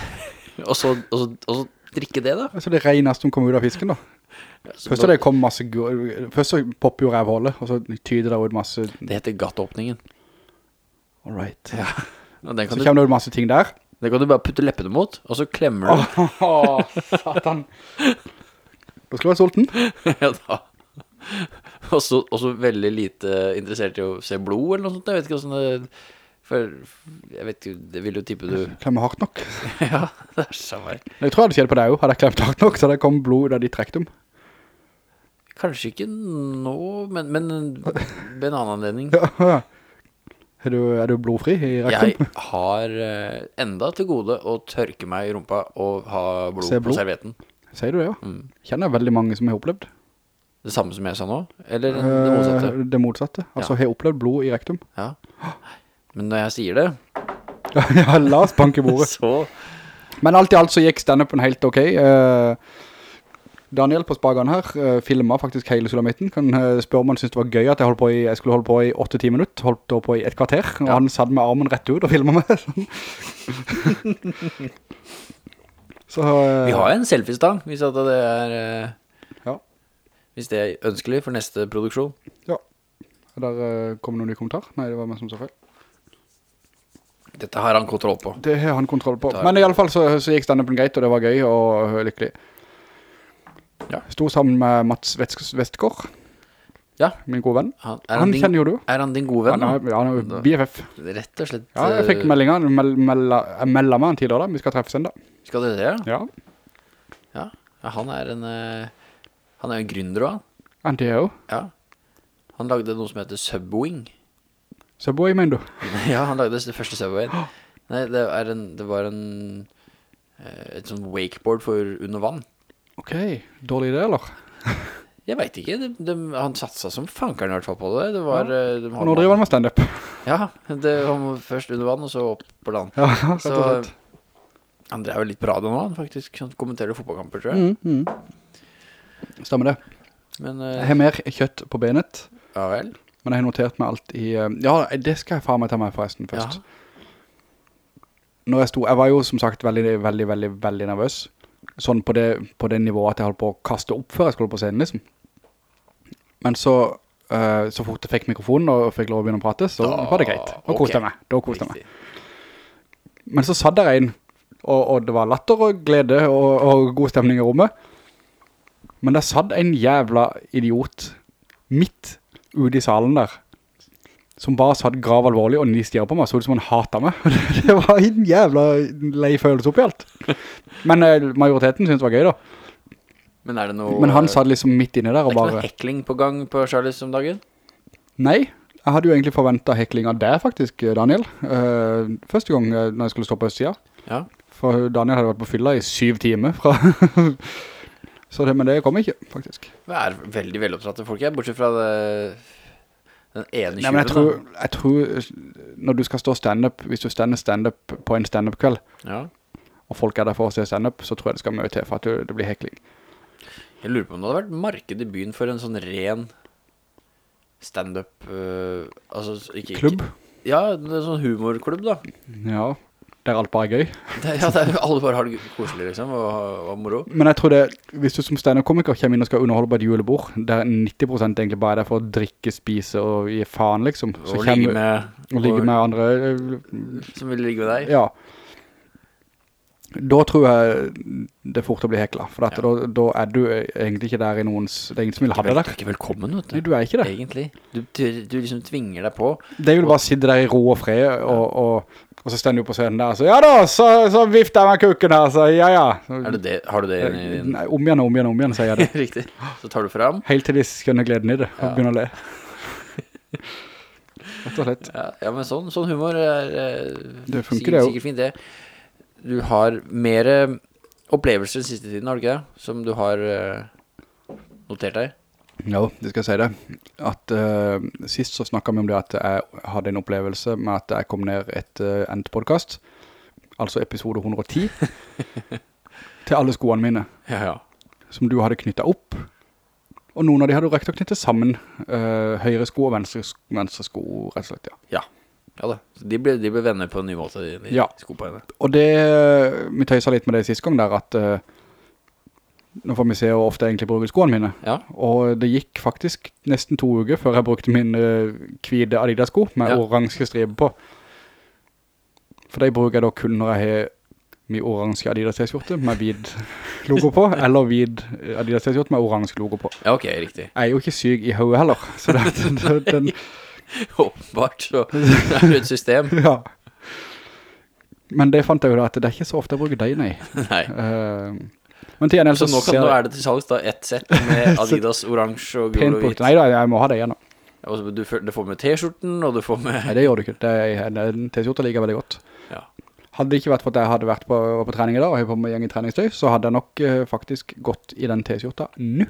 *laughs* og, så, og, så, og så drikke det da Altså det reneste som kommer ut av fisken da. Først så det kom masse Først så popper jo revholdet og så tyder det ut masse Det heter gattåpningen Alright. ja. Så du, kommer det ut masse ting der. Det kan du bare putte leppene mot Og så klemmer du Åh, satan. Da skal du være sulten. *laughs* Ja da og så, veldig lite interessert i å se blod eller noe sånt Jeg vet ikke hvordan det For jeg vet ikke, det vil jo tippe du Klemmer hardt nok. *laughs* Ja, det er så vei Jeg tror jeg hadde skjedd på deg jo Hadde jeg klemt hardt nok, så hadde det kommet blod der de trekte trektum. Kanskje ikke nå, men, men ved en annen anledning. *laughs* Ja. Er du, er du blodfri i rektum? Jeg har eh, enda til gode å tørke meg i rumpa og ha blod, blod? på servietten. Sier du det, ja? Mm. Kjenner jeg veldig mange som har opplevd. Det samme som jeg sa nå, eller det motsatte? Eh, det motsatte. Altså, Ja. har opplevd blod i rektum. Ja. Men når jeg sier det, *laughs* ja, la oss banke bordet. *laughs* Så Men alt i alt så gikk stand-upen helt ok. Eh, Daniel på Spagan her uh, filmet faktisk hele sulamitten. Kan uh, spørre om han synes det var gøy at jeg, holdt på i, jeg skulle holde på i 8-10 minutter. Holdt da på i et kvarter. Og Ja. han satt med armen rett ut og filmet meg. sånn. *laughs* så uh, Vi har en selfiestang, hvis det er eh, Ja. Hvis det er ønskelig for neste produksjon. Ja. Der uh, kom noen nye kommentar. Nei, det var meg som sa feil. Dette har han kontroll på. Det har han kontroll på. Men i alle fall så, så gikk stand-upen greit, og det var gøy og uh, lykkelig. Ja. Sto sammen med Mats Vestgaard. Ja, min gode venn. han, Han han din, kjenner jo du. er han din gode venn? Han er, ja, han er BFF. Rett og slett. Ja, jeg fikk eh, meldingen, mel, mel, jeg melder meg en tidligere da, vi skal treffes en dag. Skal dere det, ja? Ja, Ja, han er en eh, Han er jo en gründer også, han. det jo. Ja. Han lagde noe som heter Subwing. Subway, mener du? *laughs* ja, han lagde det første Subwayen. *gasps* Nei, det, en, det var en eh, Et sånn wakeboard for under vann. Ok, dårlig idé, eller? *laughs* Jeg vet ikke, de, de, han satsa som fankeren i hvert fall på det. Det var ja. de nå driver han med stand-up. *laughs* Ja, det var først under vann, og så opp på land. Ja, *laughs* rett og slett. han drev jo litt bra det nå, han faktisk. Han kommenterer fotballkamper, tror jeg. Mm, mm. Stemmer det. Men Jeg eh, har mer kjøtt på benet, ja vel. men jeg har notert meg alt i... eh, Ja, det skal jeg faen meg ta meg forresten først. Ja. Når jeg sto, jeg var jo som sagt veldig, veldig, veldig, veldig nervøs. Sånn på det, på det nivået at jeg holdt på å kaste opp før jeg skulle på scenen, liksom. Men så, uh, så fort jeg fikk mikrofonen og fikk lov å begynne å prate, så Da- var det greit. Da koste jeg meg. Da koste jeg meg. Men så satt der en, og, og det var latter og glede og, og god stemning i rommet. Men der satt en jævla idiot midt ute i salen der, som bare satt grav alvorlig og nistirret på meg, så ut som han hatet meg. *laughs* det var en jævla lei følelse oppi alt. *laughs* Men eh, majoriteten syntes det var gøy da. Men er det noe Men han satt liksom midt inne der Det er det ikke noe bare... hekling på gang på Charlies om dagen? Nei, jeg hadde jo egentlig forventet hekling av deg faktisk, Daniel. Eh, første gang eh, når jeg skulle stå på østsida. Ja. For Daniel hadde vært på fylla i syv timer fra... *laughs* Så det, men det kom ikke, faktisk. Det er veldig veloppdratte folk her, bortsett fra det, den ene Nei, men jeg tror, jeg tror når du skal stå stand-up, hvis du stender stand-up på en stand-up-kveld. Ja. Og folk er der for å se stand-up, så tror jeg det skal mye til for at det, det blir hekling. Jeg lurer på om det hadde vært marked i byen for en sånn ren stand-up uh, Altså ikke, Klubb? Ikke, ja, en sånn humorklubb, da. Ja, der alt bare er gøy. *laughs* Det, ja, der er, alle bare har det koselig, liksom, og, og moro. Men jeg tror det, hvis du som stand-up-komiker kommer inn og skal underholde på et julebord, der 90% egentlig bare er der for å drikke, spise og gi faen, liksom. Så Og ligge med, Og ligge med andre, eh, som vil ligge med deg. ja. Da tror jeg det er fort å bli hekla, for Ja. da, da er du egentlig ikke der i noens, det er ingen som vil ha Du er der. ikke velkommen, vet du. Nei, du er ikke det. Egentlig. Du, du, du liksom tvinger deg på. Det vil bare sitte der i ro og fred, og, og, og så stender du på scenen der, så ja da, så, så vifter jeg med kukken her, så ja ja. Er det det? Har du det i din Nei, om igjen og om igjen om igjen, sier jeg det. *laughs* Riktig. Så tar du fram. Helt til de skjønner gleden i det, og Ja. begynner å le. *laughs* Rett og slett. Ja, ja men sånn, sånn humor er eh, Det funker, sikkert, det jo. sikkert fint det. Du har mer eh, opplevelser den siste tiden, har du ikke det? Som du har uh, notert deg? Ja, det skal jeg si det. At uh, sist så snakket vi om det at jeg hadde en opplevelse med at jeg kom ned et uh, endt podcast, altså episode 110, *laughs* til alle skoene mine, Ja, ja. som du hadde knyttet opp. Og noen av de hadde du rekt å knytte sammen eh, høyre sko og venstre, venstre sko, rett og slett, ja. Ja, ja da. Så de ble, de ble venner på en ny måte, de, de Ja. skopoengene. Og det, vi tøysa litt med det siste gang der, at uh, nå får vi se hvor ofte jeg egentlig bruker skoene mine. Ja, Og det gikk faktisk nesten to uker før jeg brukte min uh, kvide Adidas-sko med Ja. oransje striber på. For de bruker jeg da kun når jeg har min oransje Adidas-t-skjorte med vid logo på, *laughs* eller hvid eh, Adidas-t-skjorte med oransje logo på. ja ok, riktig. Jeg er jo ikke syk i hodet heller, så det, *laughs* det, den, *laughs* Åpenbart, så er det et system. *laughs* ja. Men det fant jeg jo da, at det er ikke så ofte jeg bruker deg, nei. *laughs* Nei. Uh, men til gjengjeld Så så nå, kan, nå er det til salgs da ett sett med Adidas oransje og gul og hvit. Nei da, jeg må ha det igjen da. Og du, får- du får med t-skjorten, og du får med... Nei, det gjør du ikke. T-skjorta liker veldig godt. Ja. Hadde det ikke vært for at jeg hadde vært på, på trening i dag, og jeg på med gjeng i treningstøy, så hadde jeg nok uh, faktisk gått i den t-skjorta nå.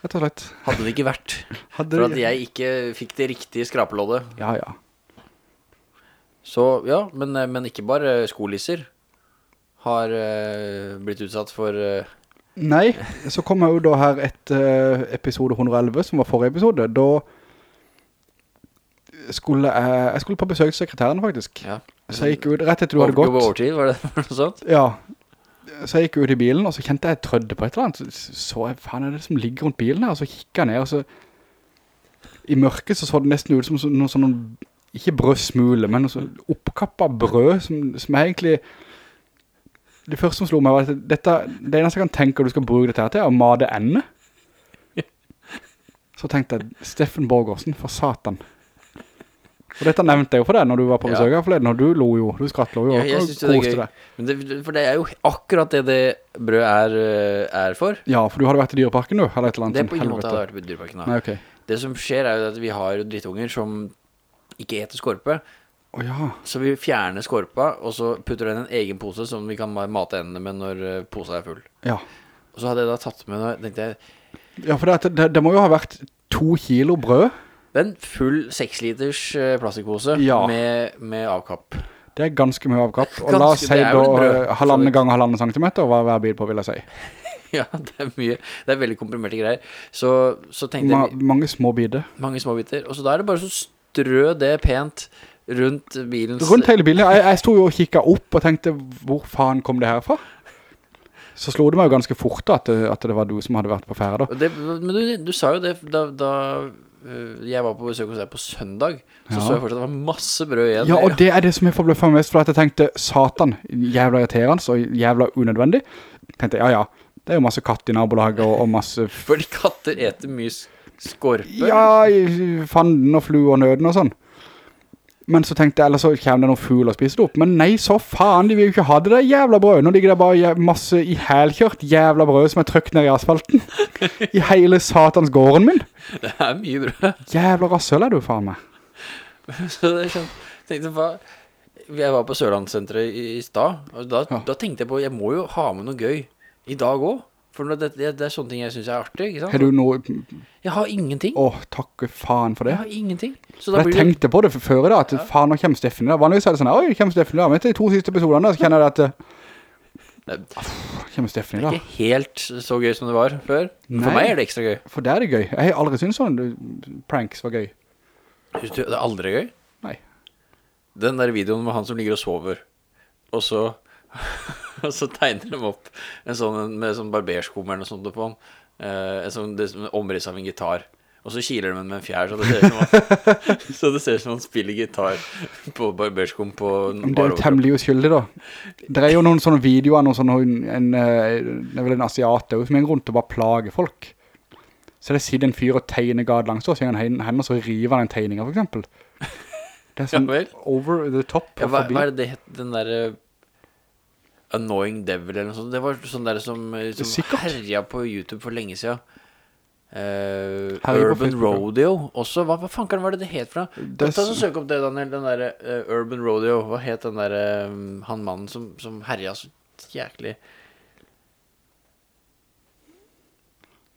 Rett og slett. Hadde det ikke vært *laughs* Hadde for at jeg ikke fikk det riktige skrapeloddet. Ja, ja. Så ja, men, eh, men ikke bare skolisser har uh, blitt utsatt for Uh... Nei, så kom jeg jo da her etter episode 111, som var forrige episode. Da skulle jeg, jeg skulle på besøk til sekretæren faktisk. ja. Så jeg gikk ut, rett etter du hadde gått. overtid, var det var *laughs* det noe sånt? Ja, så jeg gikk ut i bilen, og så kjente jeg trødde på et eller annet. Så så jeg, faen er det som ligger rundt bilen her? Og så kikket jeg ned, og så i mørket så så det nesten ut som noen sånn, ikke brødsmule, men noe sånn oppkappet brød, som, som jeg egentlig, det første som slo meg var at dette, det eneste jeg kan tenke du skal bruke dette her til, er å made ende. *laughs* Så tenkte jeg, Steffen Borgårdsen, for satan. Og dette nevnte jeg jo for deg når du var på besøk her forleden, og du lo jo, du skrattlo jo, Ja, jeg synes det er gøy. det, for det er jo akkurat det det brød er, eh, er for. Ja, for du hadde vært i dyreparken du, eller et eller annet Det er på ingen måte jeg hadde vært i dyreparken da. Nei, ok. Det som skjer er jo at vi har drittunger som ikke eter skorpe, Oh, ja, så vi fjerner skorpa, og så putter den i en egen pose som vi kan mate endene med når posa posen er full. ja. Og så hadde jeg da tatt med, tenkte jeg, Ja, for det, det, det må jo ha vært to kilo brød. Det er en full 6 liters eh, plastikkpose Ja. med, med avkapp. Det er ganske mye avkapp. Og la oss si da eh, halvannen gang halvannen centimeter hva hver bil på, vil jeg si. *laughs* Ja, det er mye, det er veldig komprimerte greier. Så, så tenkte Ma jeg, mange små biter. mange små biter. Og så da er det bare så strø det pent rundt bilens... Rundt hele bilen. Jeg, jeg stod jo og kikket opp og tenkte, hvor faen kom det her fra? Så slo det meg jo ganske fort da, at det, at det var du som hadde vært på ferie. Det, men du, du sa jo det da, da jeg var på besøk hos deg på søndag, så Ja. så jeg fortsatt at det var masse brød igjen. Ja, og det er det som jeg forbløffer meg mest, for at jeg tenkte, satan, jævla irriterende og jævla unødvendig. Tenkte, ja, ja, det er jo masse katt i nabolaget og, og masse *laughs* Fordi katter eter mye skorper skorpe. Ja, fanden og flu og nøden og sånn. Men så tenkte jeg, eller så kommer det noen fugler og spiser det opp. Men nei, så faen, de vil jo ikke ha det der jævla brød. Nå ligger det bare masse i helkjørt jævla brød som er trøkt ned i asfalten. *laughs* I hele satans gården min. Det er mye brød. Jævla rassøl er du, faen meg. *laughs* Så det er sånn, tenkte hva Jeg var på Sørlandssenteret i, i stad, og da, Ja. da tenkte jeg på Jeg må jo ha med noe gøy i dag òg. For det, det, det er sånne ting jeg synes er artig. Ikke sant? Har du noe... Jeg har ingenting. Åh, takk faen for det. Jeg har ingenting. Så da jeg blir det tenkte på det før da, at at faen, nå kommer Steffen da. Vanligvis er det sånn, oi, kommer Steffen da. Men etter de to siste episoderne da, så kjenner jeg at... Hvem er Kommer Steffen Det er ikke helt så gøy som det var før. Men For Nei. meg er det ekstra gøy. For det er det gøy. Jeg har aldri syntes sånn eh, pranks var gøy. Synes du Det er aldri gøy. Nei. Den der videoen med han som ligger og sover, og så *laughs* *laughs* Og så tegner de opp en sånn med sånn barberskummer eller noe sånt på. Eh, en sånn er som omriss av en gitar. Og så kiler de den med en fjær, så det ser ut som han, *laughs* så det ser ut som han spiller gitar på barberskum på det er jo temmelig uskyldig da. Det er jo noen sånne videoer, noen sånne, en, eh, det er vel en asiat som går rundt og bare plager folk. Så det sitter en fyr og tegner gad langs oss, så gjør han henne, så river han en tegning, for eksempel. Det er sånn Ja over the top Ja, hva, hva er det? Den derre Annoying Devil eller noe sånt. Det var sånn der som, som herja på YouTube for lenge siden. Uh, Urban Rodeo også. Hva, hva fankeren var det det het for noe? Det Ta så Søk opp det, Daniel. Den der, uh, Urban Rodeo. Hva het den der um, Han mannen som, som herja så jæklig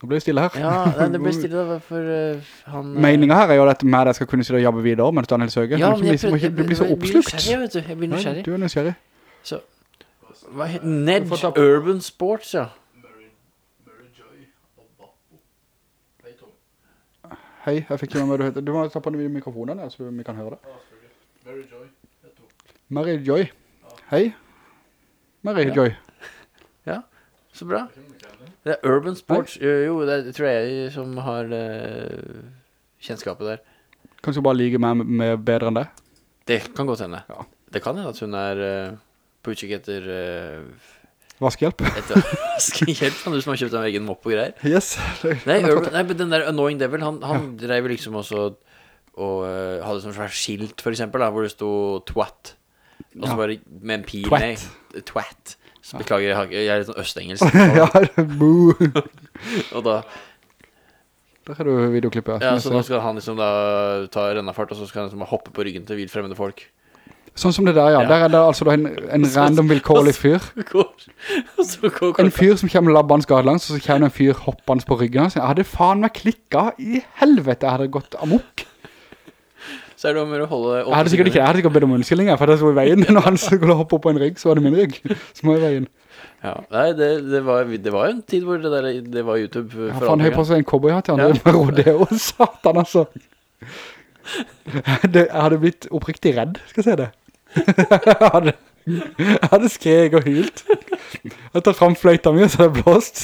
Nå ble det stille her. Ja, nei, det ble stille, *laughs* da. For uh, han eh, Meningen her er jo at med deg skal kunne sitte og jobbe videre, mens Daniel søker. Ja, men jeg prøvde- du blir så jeg blir oppslukt. nysgjerrig, vet du. Jeg blir nysgjerrig. nysgjerrig. Du er nysgjerrig. Så Hva heter Ned ta- Urban Sports, ja. Hei, jeg fikk ikke med meg hva du heter. Du må ta på den mikrofonen, der, så vi kan høre det. Mary Joy. Jeg. Mary Joy. Hei. Mary Joy. *laughs* Ja, Så bra. Det er Urban Sports. Jo, jo, det tror jeg som har uh, kjennskapet der. Kanskje du bare like meg med bedre enn det? Det kan godt hende. Ja. Det kan hende at hun er eh, på utkikk etter uh, Vaskehjelp. *laughs* etter vaskehjelp Han du som har kjøpt en egen mopp og greier. Yes. Nei, Urban, nei, men den der Annoying Devil, han, han drev liksom også og uh, hadde sånn svært skilt, for eksempel, da, hvor det stod twat. Og så Ja. bare med en pil Twat. Twat. Så beklager, jeg, har jeg er litt sånn østengelsk. *laughs* ja, boo. *laughs* Og da Der har du videoklippet. Ja, så nå skal han liksom da ta rennafart, og så skal han liksom hoppe på ryggen til vilt fremmede folk. Sånn som det der, ja. Ja. Der er det altså en, en *laughs* random vilkårlig fyr. *laughs* Så En fyr som kommer labbans gadelangs, og så kommer en fyr hoppans på ryggen hans. Jeg hadde faen meg klikket i helvete, jeg hadde gått amok. Så er det om å holde Jeg hadde sikkert ikke, jeg hadde sikkert bedt om unnskyldning, her, for det sto i veien. Når han skulle hoppe opp på en rygg, så var det min rygg som var i veien. Ja, nei, det, det, var, det var en tid hvor det, der, det var YouTube for Ja, faen, høy på seg en cowboyhatt, Ja. ja. med rodeo, satan altså. Jeg hadde blitt oppriktig redd, skal jeg si det. Jeg hadde, skrek og hylt. Jeg hadde tatt frem fløyta mi, og så hadde jeg blåst.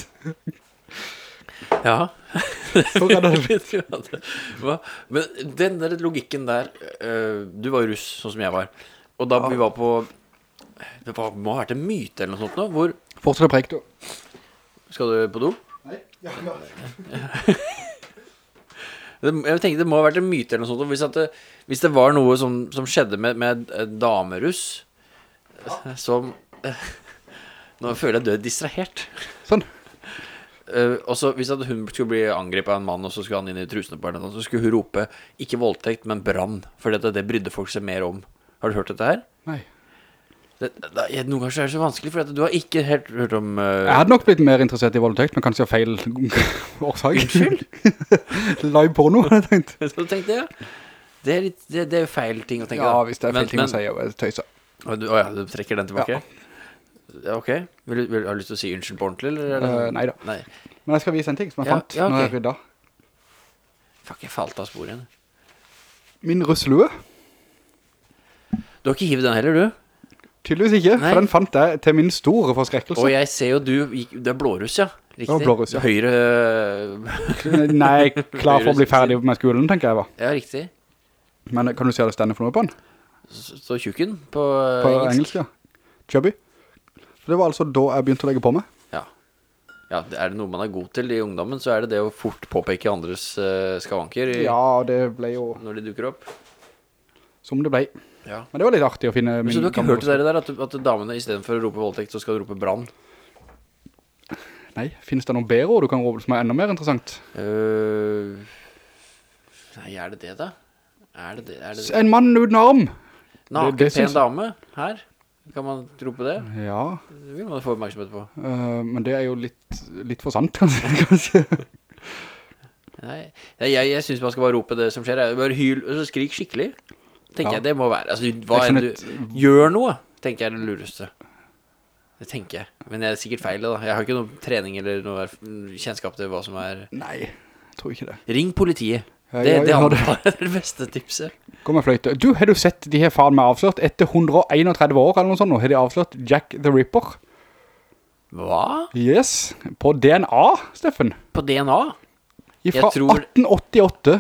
Ja. *laughs* Men den der logikken der øh, Du var russ, sånn som jeg var Og da vi var på Det var, må ha vært en myte eller noe sånt nå Hvor Fortsett å preke, du. Skal du på do? Nei, ja, ja. *laughs* Jeg tenker det må ha vært en myte eller noe sånt Hvis, at det, hvis det var noe som, som skjedde med, med dameruss *laughs* Som *laughs* Nå føler jeg er distrahert Sånn. Uh, *laughs* og så hvis at hun skulle bli angrepet av en mann Og så skulle han inn i trusene på henne Så skulle hun rope Ikke voldtekt, men brann for det brydde folk seg mer om Har du hørt dette her? Nei. Det, det, noen ganger er det så vanskelig For du har ikke helt hørt om Uh... Jeg hadde nok blitt mer interessert i voldtekt, men kanskje av feil *laughs* årsak. Unnskyld? *laughs* Live porno, hadde jeg tenkt. *laughs* Så tenkte ja. det er, litt, det, det er feil ting å tenke Ja, hvis det er Men- feil ting men- å si, og jeg tøyser. Å du, ja, du trekker den tilbake? Ja. ok. Vil, du- vil, har du lyst til å si unnskyld på ordentlig, eller? er Eh, nei da. Nei. Men jeg skal vise en ting som jeg Ja, fant ja, okay. når jeg rydda. Fuck, jeg falt av sporet igjen. Min russlue. Du har ikke hivet den heller, du? Tydeligvis ikke, Nei. for den fant jeg til min store forskrekkelse. Og jeg ser jo du Det er blåruss, ja. Riktig. var blåruss, ja. Høyre Nei, *laughs* klar for å bli ferdig med skolen, tenker jeg va. Ja, riktig. Men kan du si at det stender for noe på den? Så tjukken på, På engelsk. engelsk, ja. Chubby. For det var altså da jeg begynte å legge på meg. Ja. ja. Er det noe man er god til i ungdommen, så er det det å fort påpeke andres uh, skavanker i, Ja, det ble jo når de dukker opp. som det ble. Ja. Men det var litt artig å finne min Så du har ikke hørt det der at, at damene i stedet for å rope voldtekt, så skal du rope brann? Nei, finnes det noen bedre ord du kan rope som er enda mer interessant? Uh, nei, er det det da? Er det det? Er det det? En mann uten arm! Naken, pen synes... dame her? Kan man rope det? Ja, Det vil man få oppmerksomhet på. Uh, men det er jo litt, litt for sant, *laughs* kanskje. Nei, Nei, jeg, jeg synes man skal bare rope det som skjer. Bare hyl, og så skrik skikkelig. Tenker Ja. jeg, det må være. Altså, hva Det enn du gjør noe, tenker jeg er det lureste. Det tenker jeg. Men det er sikkert feil da. Jeg har ikke noen trening eller noe kjennskap til hva som er... Nei, jeg tror ikke det. Ring politiet. Ja, Det, ja, det det- jeg *laughs* det beste tipset. Kom med fløyte. Du, har du sett de her faen med avslørt? Etter 131 år eller noe sånt, nå har de avslørt Jack the Ripper. Hva? Yes, på DNA, Steffen. På DNA? Fra tror- 1888.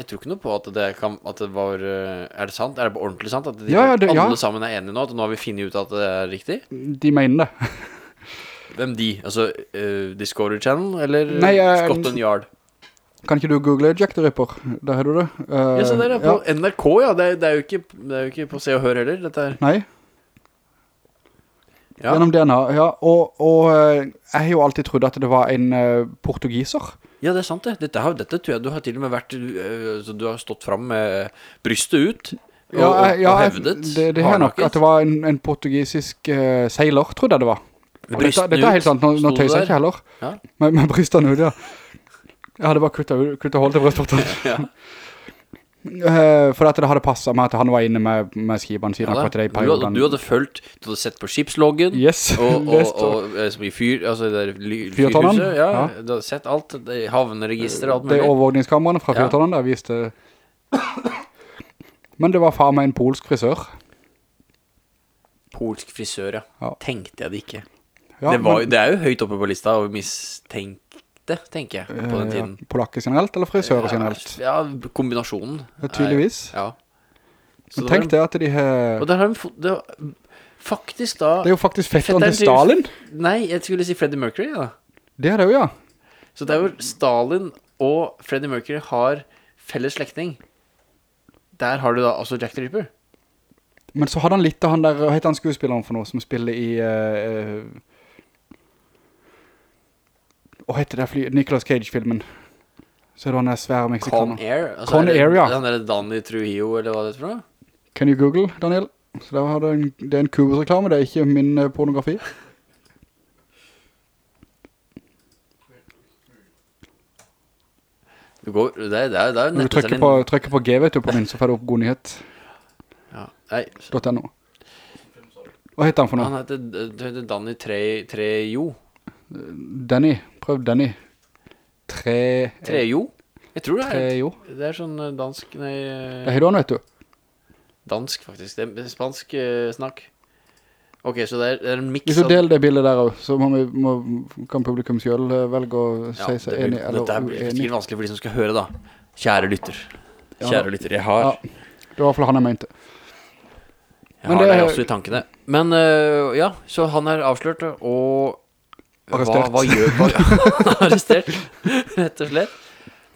Jeg tror ikke noe på at det, kan, at det var øh, Er det sant? Er det ordentlig sant? At de, Ja, ja, det- alle ja. sammen er enige nå? At nå har vi finnet ut at det er riktig? De mener det. Hvem de? Altså uh, Discovery Channel eller Nei, eh, Scotland Yard? Kan ikke du google Jack the Ripper? Der har du det. Uh, Ja, så der er på NRK, ja. Det det, er ikke, det er jo ikke på Se og Hør heller, dette her. Nei, Ja. gjennom DNA, ja. Og, og eh, jeg har jo alltid trodd at det var en eh, portugiser. Ja, det er sant det. Dette, har, dette tror jeg du har til og med vært øh, Du har stått fram med brystet ut og, Ja, og, ja, og hevdet. Det, det er nok at det var en, en portugisisk uh, seiler, trodde jeg det var. Dette, dette er helt sant, nå, nå tøyser jeg ikke heller. Ja. Med, med brystene ut, ja. Jeg hadde bare kuttet, kuttet hold til brystvorten. *laughs* Ja. Eh, for at det hadde passet meg at han var inne med, med skibene sine Ja, akkurat i perioden. du, du hadde følt, Du hadde sett på skipsloggen Yes, Og, *laughs* og, og- og, eh, i fyr Altså der ly- fyrhuset Ja, Ja. du hadde sett alt Havneregister og alt De mulig overvåkningskameraene fra fyrtårnene der viste... Men det var far med en polsk frisør. Polsk frisør, ja. Tenkte jeg det ikke det, var, men- det er jo høyt oppe på lista Og mistenkte, tenker jeg På den Eh, tiden Polakker generelt, eller frisører generelt? Ja, kombinasjonen tydeligvis. er- Ja Så Men tenk det at de har... Og der har de det var, Faktisk da Det er jo faktisk Fetteren til Stalin. Nei, jeg skulle si Freddie Mercury da Det er det jo, ja. Så det er jo Stalin og Freddie Mercury har felles slekting. Der har du da altså Jack the Ripper Men så hadde han litt av han der, hva heter han skuespilleren for noe, som spiller i... Uh, hva heter det Nicolas Cage-filmen? Så er det han der svære Con. Air altså Con Air, ja. Han der Danny Trujillo eller hva det noe Can you google, Daniel? Så der har du en, det er en Kubus-reklame, det er ikke min eh, pornografi. Du går, det, det det er Når du trykker på, trykker på G, vet du, på min, så får du opp god nyhet. Ja, nei, .no. Hva heter han for han noe? heter, heter Danny Tre, Trejo. Danny. Prøv Danny. Tre... Tre jo? Jeg tror det er, tre, jo. det er sånn eh, dansk, nei, eh, Det er han, vet du. dansk faktisk, det er spansk eh, snakk. Ok, så det er, det er en mix Hvis du deler det bildet der også, så må vi, må, kan publikum selv eh, velge å Ja, si seg det enig eller Dette her blir sikkert vanskelig for de som skal høre da. Kjære lytter. Ja. Kjære lytter, jeg har, Ja, det var i hvert fall han jeg mente. jeg men har det- deg også i tankene. Men uh, ja, så han er avslørt, og Arrestert. Hva, hva gjør man? *laughs* Arrestert, rett og slett.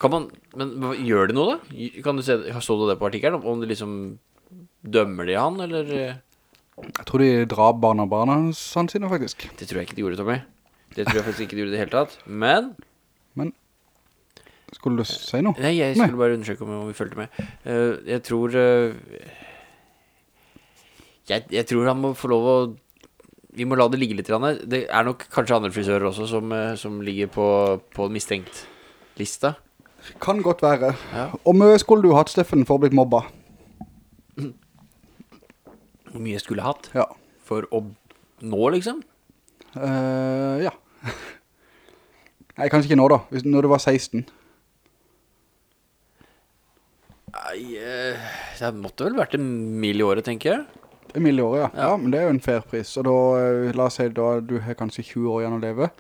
Kan man, men gjør det noe da? Kan du se, så du det på artikkelen? Om de liksom dømmer de han, eller? øh? Jeg tror de drar barna barna hans sine, faktisk. Det tror jeg ikke de gjorde, Tommy. Det tror jeg faktisk ikke de gjorde i det hele tatt. Men, Skulle du si noe? nei, jeg skulle bare undersøke om, om vi følte med. Eh, jeg tror... eh, jeg, jeg tror han må få lov å Vi må la det ligge litt grann. Det er nok kanskje andre frisører også som, eh, som ligger på, på mistenkt lista Kan godt være. Ja. Og mye skulle du hatt, Steffen, for å blitt mobba? Hvor mye jeg skulle hatt Ja. For å nå liksom Uh, ja. *laughs* Nei, kanskje ikke nå da. Når du var 16. Nei, eh, Det måtte vel vært en mil i året, tenker jeg Det er mil i året, ja. ja. men det er jo en fair pris. Og da, eh, la oss si, da du har kanskje 20 år igjen å leve.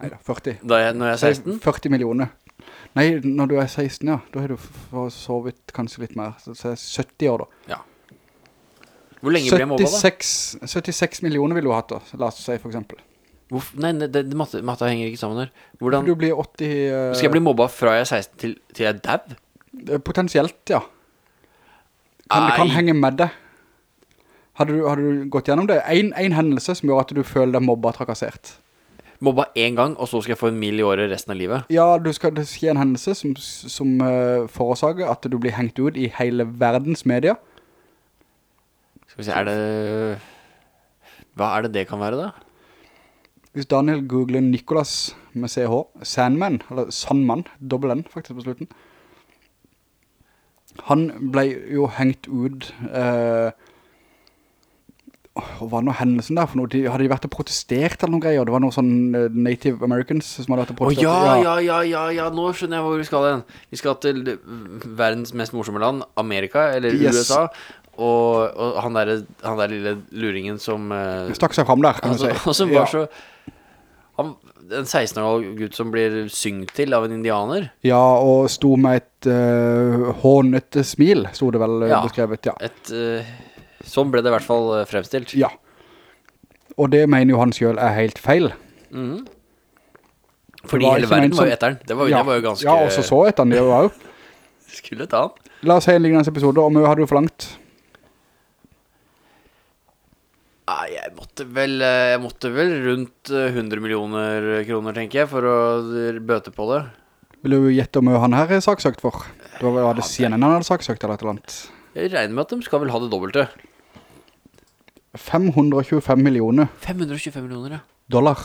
Neida, 40. da jeg, Når jeg er 16 40 millioner. Nei, når du er 16, ja. Da har du sovet kanskje litt mer. Så det er 70 år da. Hvor lenge blir jeg mobba da? 76, 76 millioner vil du ha hatt da, la oss si for eksempel. Hvorf- nei, det, det matte, matta henger ikke sammen her Hvordan Du blir 80... Uh... Skal jeg bli mobba fra jeg er 16 til, til jeg er dau? eh, Potensielt, ja. Kan, det kan henge med det. Hadde du, hadde du gått gjennom det? En, en hendelse som gjør at du føler deg mobba trakassert. Mobba en gang, og så skal jeg få en mil i året resten av livet Ja, du skal, det skje en hendelse som, som uh, forårsaker at du blir hengt ut i hele verdens media. Skal vi se, er det Hva er det det kan være da? Hvis Daniel googler Nikolas med CH, Sandman, eller Sandman, dobbel N faktisk på slutten. Han ble jo hengt ut, eh, hva var nå hendelsen der for noe? De, hadde de vært og protestert eller noen greier? Det var noen sånn eh, Native Americans som hadde vært og Å oh, ja, ja, ja, ja, ja, nå skjønner jeg hvor vi skal hen Vi skal til verdens mest morsomme land Amerika, eller Yes. USA Og, og han, der, han der lille luringen som Uh, Stakk seg frem der, kan altså, du si. *laughs* Som var ja. så han, En 16 år gammel gutt som blir syngt til av en indianer ja, og sto med et uh, hånete smil, sto det vel Ja. beskrevet, ja. Et, eh, Sånn ble det i hvert fall eh, fremstilt Ja. Og det mener jo han selv er helt feil. Mhm. Fordi hele verden som... var jo etter den Det var, ja. det var jo ganske Ja, og så så etter den, det jo også. *laughs* Skulle ta den. La oss se en lignende episode, og mye hadde du forlangt. Nei, jeg måtte vel eh, Jeg måtte vel rundt eh, 100 millioner kroner, tenker jeg For å eh, bøte på det Vil du gjette om han her er saksøkt for? Det var, var det CNN han hadde saksøkt eller et eller annet. Jeg regner med at de skal vel ha det dobbelte 525 millioner 525 millioner, ja dollar.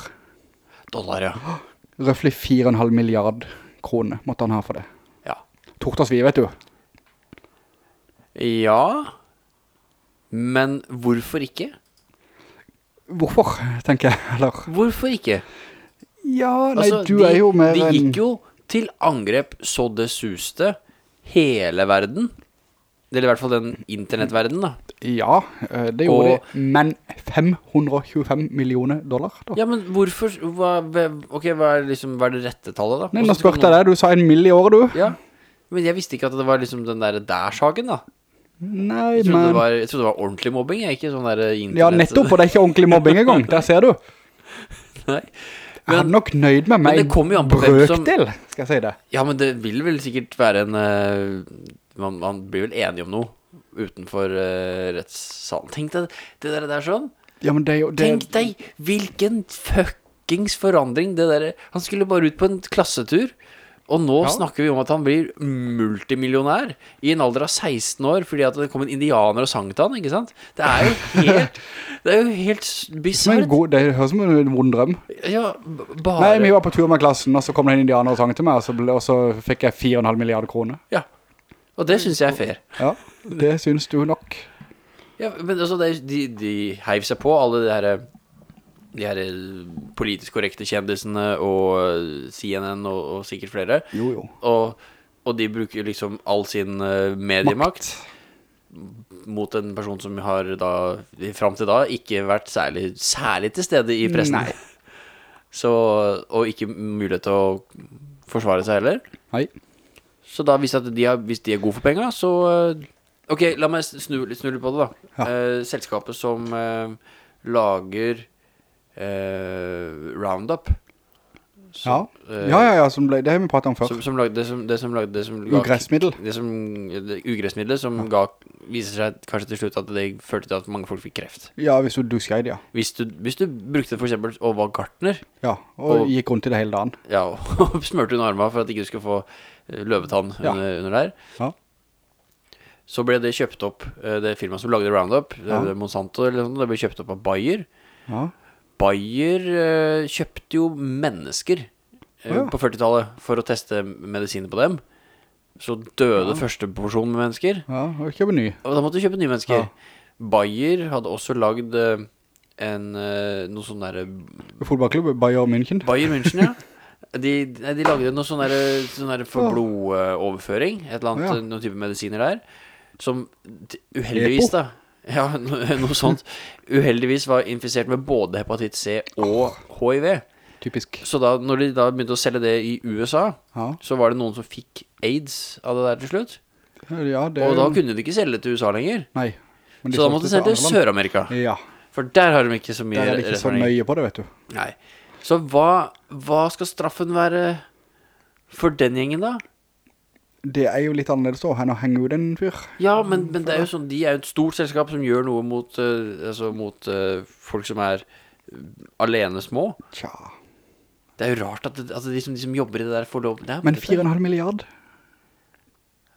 Dollar, ja Røffelig 4,5 milliard kroner måtte han ha for det. Ja Tortas vi, vet du. Ja Men hvorfor ikke? Hvorfor, tenker jeg, eller? Hvorfor ikke? Ja, nei, Altså, du de, er jo mer De en... gikk jo til angrep så det suste Hele verden Eller i hvert fall den internettverdenen da Ja, eh, det gjorde Og- de, men 525 millioner dollar da. Ja, men hvorfor hva, Ok, hva er, liksom, hva er det rette tallet da? Nei, nå spørte jeg deg, du sa en mill i året, du. Ja, men jeg visste ikke at det var liksom den der der-saken da Nei, Jeg men... var, jeg trodde det var ordentlig mobbing, ikke sånn der internett Ja, nettopp, og det er ikke ordentlig mobbing engang. Der ser du. *laughs* Nei. Jeg hadde nok nøyd med men meg det som- brøkdel, skal jeg si det. Ja, men det vil vel sikkert være en eh, man, man blir vel enig om noe Utenfor uh, rettssalen Tenk deg det der, der sånn Ja, men det. Det, Tenk deg hvilken fuckings forandring det der Han skulle bare ut på en klassetur Og nå Ja. snakker vi om at han blir multimillionær i en alder av 16 år fordi at det kom en indianer og sang til han, ikke sant? Det er jo helt *laughs* Det er jo helt god, det høres som en vond drøm. Ja, bare Nei, vi var på tur med klassen, og så kom det en indianer og sang til meg, og så, ble, og så fikk jeg 4,5 milliarder kroner. Ja. Og det synes jeg er fair. Ja, det synes du nok. Ja, men altså, de, de heiv seg på alle de her De her politisk korrekte kjendisene og eh, CNN og, og sikkert flere. Jo, jo. Og, og de bruker liksom all sin mediemakt mediemakt mot en person som har da fram til da ikke vært særlig, særlig til stede i pressen. Nei. Så, og ikke mulighet til å forsvare seg heller. Nei. Så da hvis, de, har, hvis de er gode for penger, så eh, Ok, la meg snu, snu litt på det, da. Ja. Eh, selskapet som eh, lager eh, Roundup Ja. eh, Ja, ja, ja, som ble, det har vi pratet om før. Som, som lagde, det som, det som lagde det som ga- Ugressmiddel. Det som, det ugressmiddel som ga Viser seg kanskje til slutt at det førte til at mange folk fikk kreft. Ja, hvis du dusker i det, ja. Hvis du, hvis du brukte for eksempel og var gartner, Ja, og, Og- gikk rundt i det hele dagen. ja, *laughs* og smørte under armene for at ikke du skulle få eh, løvetann Ja. under, under der, Ja. så ble det kjøpt opp, eh, det firmaet som lagde Roundup, Ja. Monsanto eller noe sånt, det ble kjøpt opp av Bayer. Ja. Bayer eh, kjøpte jo mennesker eh, Ja. på 40-tallet for å teste medisiner på dem. Så døde første porsjon med mennesker. Ja, og kjøpe ny. Og da måtte du kjøpe nye mennesker. Ja. Bayer hadde også lagd eh, en noe sånn derre Fotballklubb, Bayer München. Bayer München, ja. *laughs* De, de lagde noe sånn derre sånn for blodoverføring. Et eller annet, Ja. noen type medisiner der. Som uheldigvis, da *laughs* Ja, noe sånt. Uheldigvis var infisert med både hepatitt C og hiv. Typisk. Så da når de da begynte å selge det i USA, Ja, så var det noen som fikk aids av det der til slutt. ja det Og da kunne de ikke selge det til USA lenger. Nei. Så da måtte de selge det til. Sør-Amerika. Ja, For der har de ikke så mye der er de ikke så nøye på det, vet du. Nei. Så hva, hva skal straffen være for den gjengen, da? Det er jo litt annerledes da, enn å henge ut en fyr. Ja, men, men det er jo sånn De er jo et stort selskap som gjør noe mot, uh, altså mot uh, folk som er eh, alene små. Tja. Det er jo rart at, det, at de, som, de som jobber i det der, får lov Nei, Men dette- 4,5 milliard?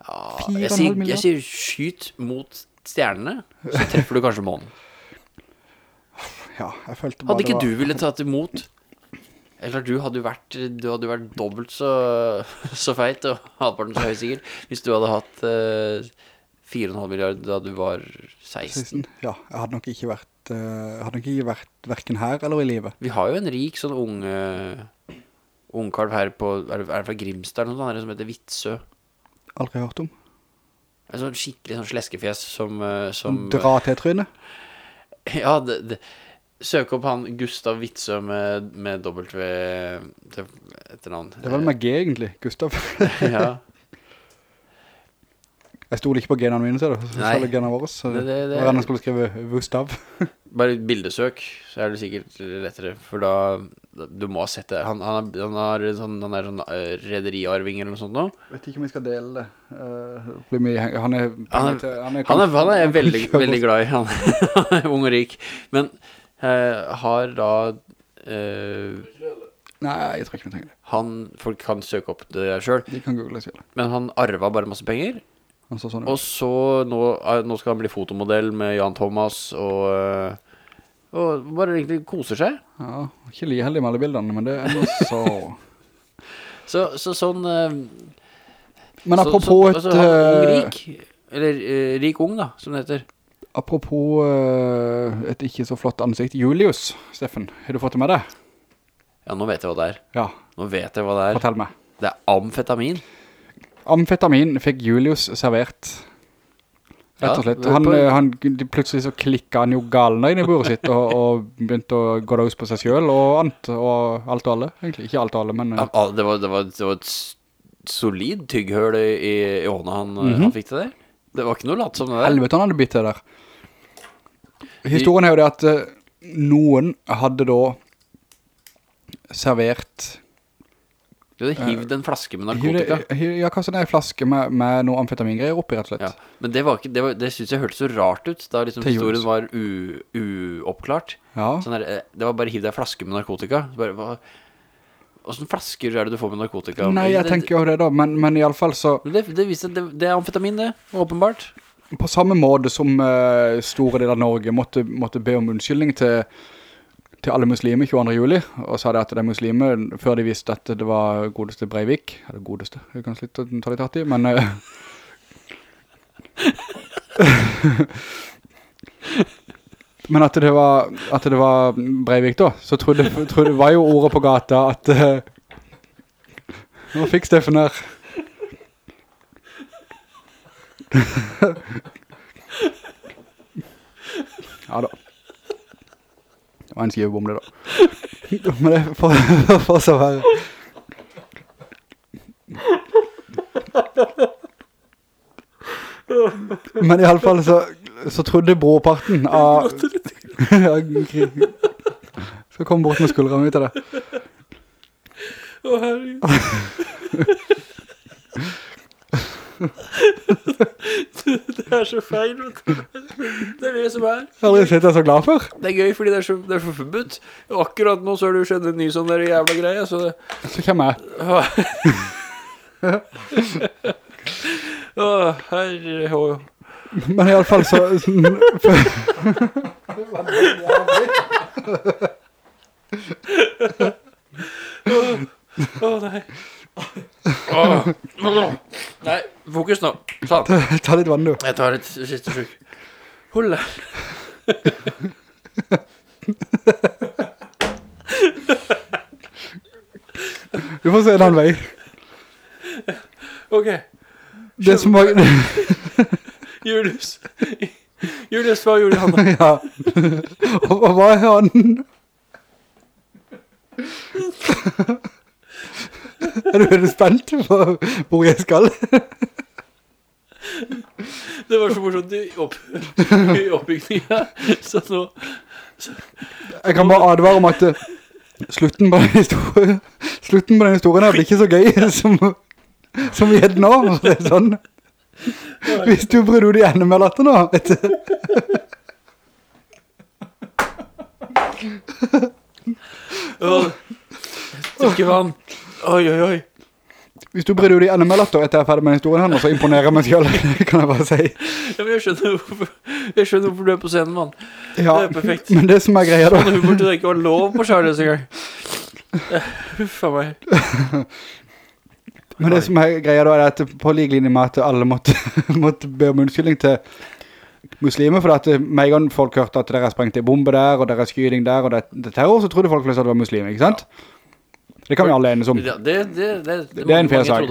ja, jeg, sier, jeg sier skyt mot stjernene, så treffer du kanskje månen. Ja, jeg følte bare Hadde ikke det var- du ville tatt imot? Eller du hadde jo vært Du hadde vært dobbelt så, *laughs* så feit Og halvparten så høy sikkert Hvis du hadde hatt uh, 4,5 milliarder Da du var 16 16. *laughs* Ja, jeg hadde nok ikke vært, uh, hadde nok ikke vært hverken her eller i livet. Vi har jo en rik sånn unge Ungkalv her på Er det, fra Grimstad eller noe sånt Som heter Vitsø Aldri hørt om. En sånn skikkelig sånn sleskefjes Som, Uh, som Dra til trynet. *laughs* Ja, det, det Søk opp han Gustav Vitsø med, med W etter etternavn Det var med G egentlig, Gustav. *laughs* Ja Jeg stoler ikke på genene mine, ser du. Så Nei. Så genene våre. Så Det- det- det- jeg skulle skrive Gustav. *laughs* Bare bildesøk, så er det sikkert lettere. For da Du må ha sett det. Han, han, er, han, har sånn, han er sånn uh, rederiarving eller noe sånt nå. Vet ikke om vi skal dele det. Uh, blir mye, han er... Han er- han er, Han er, han er veldig, *laughs* veldig glad i. Han, han er ung og rik. Men eh, har da eh, Nei, jeg tror ikke vi trenger det. Han Folk kan søke opp det selv De kan google selv. men han arva bare masse penger. Han så sånn. Og så nå, eh, nå skal han bli fotomodell med Jan Thomas og eh, Og bare egentlig koser seg. Ja, ikke like heldig med alle bildene, men det er noe så... *laughs* Så, så sånn eh, Men så- apropos så, et... altså, eh, rik, eller uh, rik ung da, som det heter. Apropos eh, et ikke så flott ansikt. Julius, Steffen, har du fått med det? Ja, nå vet jeg hva det er. Ja, Nå vet jeg hva det er. fortell meg. Det er amfetamin. Amfetamin fikk Julius servert. Rett og slett. Han, eh, han, plutselig så klikket han jo galene inn i bordet sitt, og, og begynte å gå løs på seg selv, og ant, og alt og alle. Egentlig ikke alt og alle, men... eh, Ja, Det var, det var, det var et solid tygghøl i, i, hånda han, mm -hmm. han fikk til det. Det var ikke noe latt som det der. Helvete han hadde bitt det der. Historien er jo det at eh, noen hadde da servert Du hadde hivd en flaske med narkotika. hiv- Ja, hva sånn er en flaske med, med noe amfetamingreier oppi, rett og slett. Ja, men det var ikke, det, var, det synes jeg hørte så rart ut da liksom historien var u, uoppklart. Ja. Sånn der, eh, det var bare hiv deg en flaske med narkotika. Så Bare, hva? Hvordan flasker er det du får med narkotika? Nei, jeg tenker jo det da, men, men i alle fall så, Det, det viser det, det er amfetamin det, åpenbart. På samme måte som uh, store deler av Norge måtte, måtte be om unnskyldning til, til alle muslimer 22. juli, og sa det at det er muslimer, før de visste at det var godeste Breivik, eller godeste, det er kanskje litt å ta litt hatt i, men... Uh, *laughs* men at det var, at det var Breivik da, så trodde, trodde, var jo ordet på gata at... Uh, nå fikk Steffen her. Ja da. Det var en skivebom det da. *laughs* Men det får, får så være. Men i alle fall så, så trodde broparten av... Skal *laughs* komme bort med skuldrene ut av det. Å, herregud. *laughs* det er så feil, vet du. Det er det som er. Jeg har aldri sett deg så glad for. Det er gøy, fordi det er så, det er så forbudt. Og akkurat nå så har du skjedd en ny sånn der jævla greie, så det... Så kommer jeg. Å, herre... Men i alle fall så... Å, nei. Å. Nei, fokus nå. *laughs* Sånn. Ta litt vann du. Jeg tar et siste sjuk. Hold det. *laughs* Du får se en annen vei. Ok. Det som var... *laughs* Julius. Julius, var da? Ja. Og og hva er han? Er du veldig spent på hvor jeg skal? Det var så morsomt i, opp, i oppbyggningen. Så nå... Jeg kan bare advare om at eh, slutten på den historien, slutten på den historien her blir ikke så gøy *laughs* som, som vi er nå. Det er sånn. Hvis du bryr deg enda mer latter nå, vet du. Vann. Oi, oi, oi. Hvis du bryr deg enda mer latter etter jeg er ferdig med historien her så imponerer jeg meg selv, *laughs* kan jeg bare si. Ja, men jeg skjønner hvorfor, jeg skjønner hvorfor du er på scenen, mann. Ja, Det er perfekt. men det som er greia da, Sånn humor til deg ikke var lov på Charles en gang. Uffa meg. men det som er greia da er at på like linje med at alle måtte, *laughs* måtte be om unnskyldning til muslimer, for at med og gang folk hørte at dere sprengte en bombe der, og dere er skyting der, og det, det er terror, så trodde folk flest at det var muslimer, ikke sant? Det kan vi alle enes om, Ja, det, det, det, det, er en fair sak.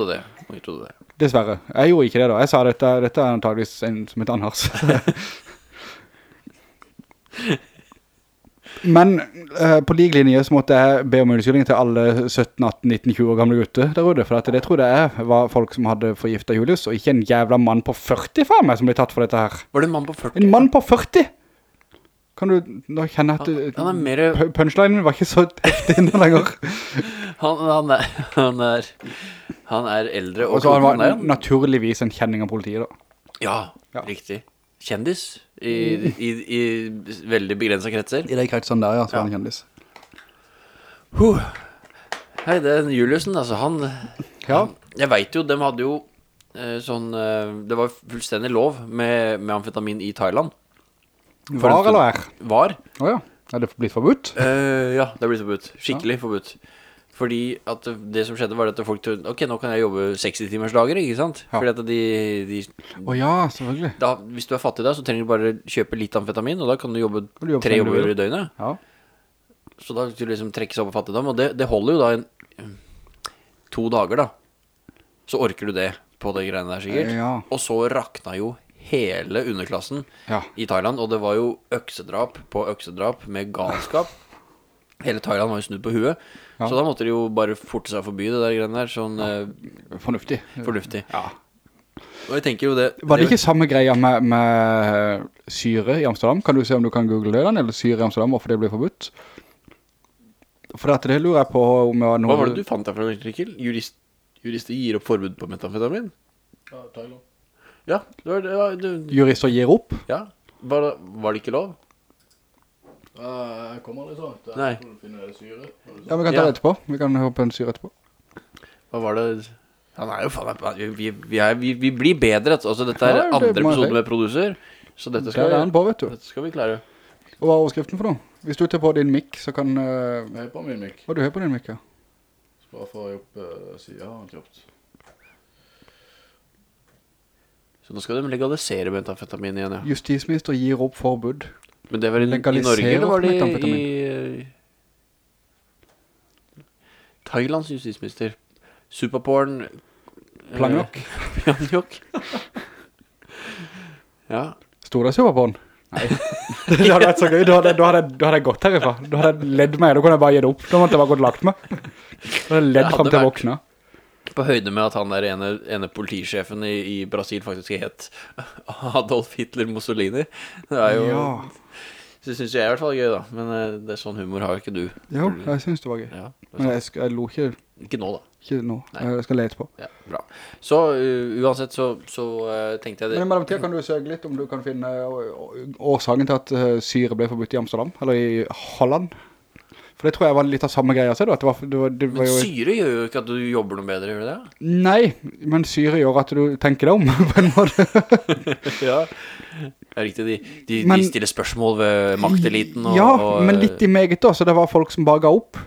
Mange trodde det. dessverre. Jeg gjorde ikke det da, jeg sa dette, dette er antageligvis en som heter Anders. *laughs* Men eh, på like linje så måtte jeg be om unnskyldning til alle 17, 18, 19, 20 år gamle gutter der ute, for det trodde jeg var folk som hadde forgiftet Julius, og ikke en jævla mann på 40 faen meg som ble tatt for dette her. Var det en mann på 40? En mann på 40! Kan du nå kjenne at Han er mer... punchlinen var ikke så *laughs* heftig nå lenger. *laughs* Han, han, er, han, er, han er eldre og Og så han var han naturligvis en kjenning av politiet da. Ja, Ja. riktig. Kjendis i, i, i veldig begrenset kretser. I de kretsene der, ja, så Ja. var han kjendis. Huh. Hei, det er Juliusen, altså. Han Ja. Jeg vet jo, de hadde jo eh, sånn eh, Det var fullstendig lov med, med amfetamin i Thailand. Var eller er? Var? Åja, er det blitt forbudt? Uh, ja, det er blitt forbudt. Skikkelig forbudt. Fordi at det, som skjedde var at folk trodde Ok, nå kan jeg jobbe 60 timers dager, ikke sant? Ja. Fordi at de, de Åja, selvfølgelig. da, Hvis du er fattig da, så trenger du bare kjøpe litt amfetamin, og da kan du jobbe du jobbe tre jobber i døgnet. Ja. Så da skulle du liksom trekke seg opp av fattigdom, og det, det holder jo da en, to dager da. Så orker du det på de greiene der sikkert. Ja. Og så rakna jo hele underklassen Ja. i Thailand, og det var jo øksedrap på øksedrap med galskap. Hele Thailand var jo snudd på huet, Ja. så da måtte de jo bare forte seg forbi det der greiene der, sånn ja. Fornuftig. fornuftig. Ja. Og jeg tenker jo det... Var det ikke samme greia med, med syre i Amsterdam? Kan du se om du kan google det? Eller syre i Amsterdam, hvorfor det ble forbudt? For dette det lurer jeg på om jeg. Hva var det du fant der for en Rikkel? Jurist, jurister gir opp forbud på metamfetamin? Ja, Thailand. Ja, det var det. Var, det Jurister gir opp? ja. Var, det, var det ikke lov? Uh, jeg kommer aldri så langt. Nei. Jeg syre. Ja, vi kan ta Ja. det etterpå. Vi kan på en syre etterpå. Hva var det Han er jo faen vi, vi, er, vi, vi blir bedre Altså dette er Ja, det andre jeg episode med produser Så dette skal, er han på, vet du. dette skal vi klare Og hva er overskriften for noe? Hvis du tar på din mic, så kan... Uh, Jeg er på min mic. hva du har på din mic, ja? Så bare få opp uh, siden kjapt. Så nå skal de legalisere metamfetamin igjen ja. Justisminister gir opp forbud. Men det var i, i Norge eller var det i, i Thailands justisminister Superporn eh, Plangjok. Plangjok Ja Stod det superporn? Nei. *laughs* *laughs* det hadde vært så gøy. Da hadde, da, hadde, da hadde jeg gått herifra. Da hadde jeg ledd meg. Da kunne jeg bare gi det opp. Da måtte jeg bare gått lagt meg. Da hadde jeg ledd frem til jeg våkna. På høyde med at han der ene, ene politisjefen i, i Brasil faktisk het *laughs* Adolf Hitler Mussolini. Det er jo Ja. Det synes jeg i hvert fall er gøy, da. Men eh, det er sånn humor har jo ikke du. Jo, jeg synes det var gøy. Ja, det Men jeg, skal, jeg lo ikke, ikke nå, da. ikke nå. Nei. Jeg skal lete på. Ja, bra. Så uh, uansett så, så uh, tenkte jeg Men i mellomtida kan du søke litt om du kan finne årsaken til at syre ble forbudt i Amsterdam, eller i Holland. For det tror jeg var litt av samme greia, ser du? Det var, det var, det var Men syre gjør jo ikke at du jobber noe bedre, gjør det? Nei, men syre gjør at du tenker deg om, *laughs* på en måte. *laughs* Ja. Det er riktig, de, de, Men- de stiller spørsmål ved makteliten og ja, men litt i meget da, så det var folk som bare ga opp.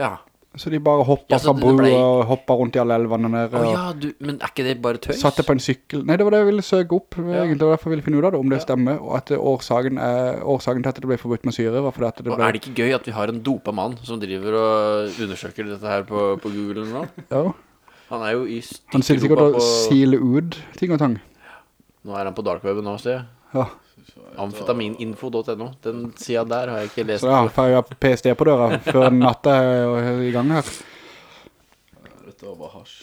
Ja. Så de bare hoppet Ja, fra bro ble- og hoppet rundt i alle elvene der. Åja, ja, du, men er ikke det bare tøys? Satte på en sykkel. Nei, det var det jeg ville søke opp. Egentlig det var derfor jeg ville finne ut av det, om det stemmer. Og at årsaken, er, årsaken til at det ble forbudt med syre var fordi at det Og er det ikke gøy at vi har en dopa mann som driver og undersøker dette her på, på Google eller noe? Ja, Han er jo i han sitter sikkert og på... siler ut ting og tang. Nå er han på Darkweb nå, sier jeg. Ja, Amfetamininfo.no. Den siden der har jeg ikke lest. så ja, får jeg PST på døra før natta er i gang her. Dette var bare hasj.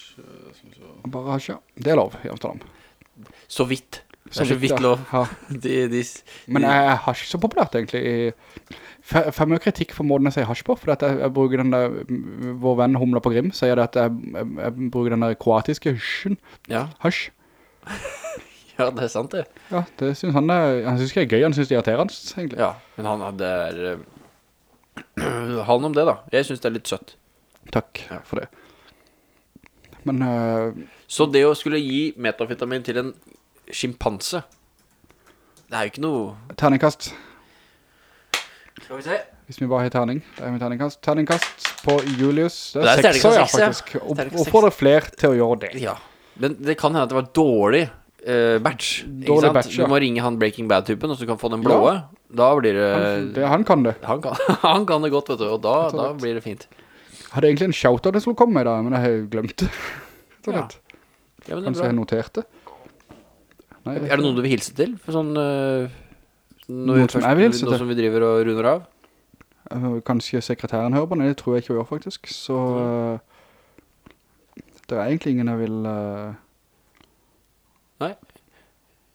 Bare hasj, hasja. Det er lov i Amsterdam. Så vidt. Det er så vidt lov. Ja. *laughs* De, de, Men er hasj så populært egentlig? i- F- Får mye kritikk for måten jeg sier hasj på, for at jeg, jeg bruker den der, vår venn Humla på Grim sier det at jeg, jeg, jeg bruker den der kroatiske husjen, ja. hasj. *laughs* *laughs* ja, det er sant det. Ja, det synes han er, han synes ikke er gøy, han synes det er irriterende, egentlig. Ja, men han hadde er eh, *clears throat* Han om det, da. Jeg synes det er litt søtt. Takk ja. for det. Men, Uh, Så det å skulle gi metafetamin til en skimpanse Det er jo ikke noe terningkast, Skal vi se. hvis vi bare har terning, det er min terningkast. Terningkast på Julius, det Det er er sekser, ja, terningkast 6 ja. faktisk. Og, og får det flere til å gjøre det. Ja. Men det kan hende at det var dårlig eh, batch. Dårlig batch, ja. Du må ringe han Breaking Bad-typen, og så du kan få den blåe. Da blir det Han, det, han kan det. han, kan, *laughs* han kan det godt, vet du. Og da, da blir det fint. Jeg hadde egentlig en shoutout jeg skulle komme med i dag, men jeg har glemt det. *laughs* Ja. Ja, det Kanskje jeg noterte. Nei, er det noen du vil hilse til? For sånn uh, noe, Noen som jeg vil hilse til? Noe som vi driver og runder av? Eh, Kanskje sekretæren hører på den, det tror jeg ikke hun gjør faktisk. Så Uh, det er egentlig ingen jeg vil... eh,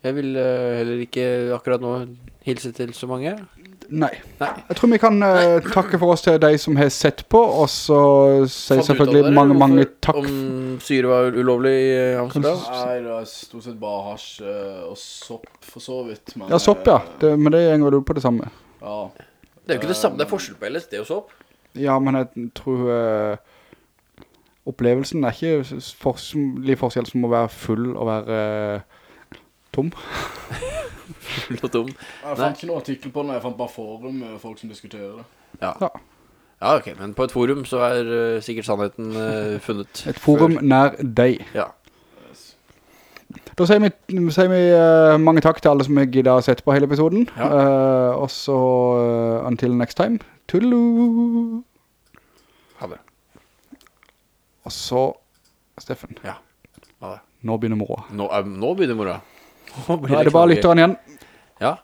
Jeg vil eh, heller ikke akkurat nå hilse til så mange. nei. Nei. Jeg tror vi kan eh, takke for oss til deg som har sett på, og så sier Fant du ut av selvfølgelig det, mange, eller mange hvorfor- takk. Om syre var ulovlig i Amsterdam? Nei, det er stort sett bare hasj eh, og sopp, for så vidt. Men, Ja, sopp, ja. eh, Det, men det går vel på det samme. ja. Det er jo ikke det samme, det er forskjell på LSD og sopp. Ja, men jeg tror eh, opplevelsen er ikke forskjellig forskjell som å være full og være uh, tom. *laughs* og tom Jeg fant ikke noen artikkel på den, jeg fant bare forum med folk som diskuterer det. Ja. Ja. ja, ok, men på et forum så er uh, sikkert sannheten uh, funnet. Et forum nær deg. Ja. Da sier vi, sier vi mange takk til alle som har giddet å sette på hele episoden. Ja. Eh, og så until next time. Tudelu! Ha det. Og så, Steffen, Ja. Nå begynner mora. Nå, er- nå begynner mora. Nå Nå er det bare lytteren igjen. Ja.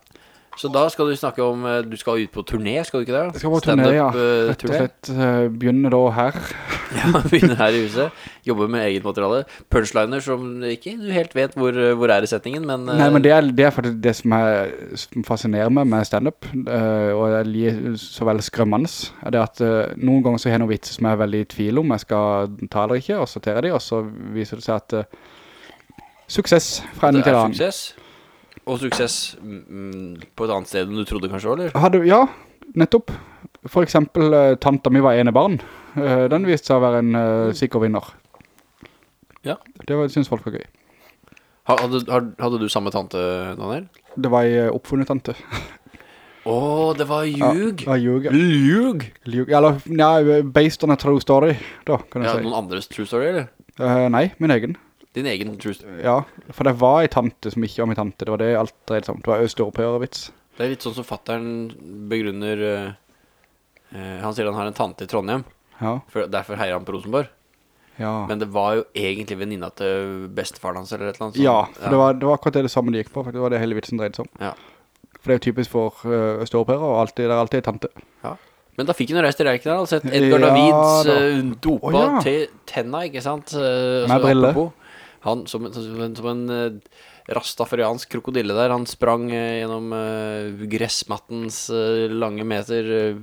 Så da skal du snakke om eh, Du skal ut på turné, skal du ikke det? Jeg skal på turné, ja. Eh, Rett og slett begynne begynner da her. *laughs* Ja, begynner her i huset. Jobber med eget materiale. Punchliner som ikke du helt vet hvor, hvor er i setningen, men eh, Nei, men det er, det er faktisk det som, er, som fascinerer meg med stand-up, eh, og så veldig skrømmende, er det at eh, noen ganger så har jeg noen vitser som jeg er veldig i tvil om jeg skal ta eller ikke, og sortere de, og så viser det seg at uh, suksess fra en til annen. Det er suksess. Og suksess mm, mm, på et annet sted enn du trodde kanskje, eller? Hadde, ja, nettopp. For eksempel, tante tanta mi var ene barn. Eh, den viste seg å være en uh, sikker vinner. Ja. Det var, synes folk var gøy. Ha- Hadde, hadde du samme tante, Daniel? Det var eh, oppfunnet tante. Åh, det var ljug. Ja, ljug. Ljug. Ljug. Eller, ja, based on a true story, da, kan jeg Ja, si. noen andres true story, eller? Uh, nei, min egen. Din egen true story. Ja, for det var en tante som ikke var min tante. Det var det alt dreide seg om. Det var østeuropeer-vits. Det er litt sånn som fatteren begrunner uh, uh, Han sier han har en tante i Trondheim Ja, for Derfor heier han på Rosenborg ja. Men det var jo egentlig venninna til bestefaren hans Eller et eller annet sånt ja, for Det, var, det var akkurat det det samme de gikk på. For det var det hele vitsen dreide seg om. Ja. For det er jo typisk for uh, østeuropeere, og alltid, det er alltid en tante. Men da fikk jo reist til og sett Edgar Ja, Davids da. uh, dopa oh, ja. til tenna, ikke sant? Uh, Med altså, briller. Han som, som en, som en eh, rastafariansk krokodille der, han sprang eh, gjennom uh, gressmattens uh, lange meter.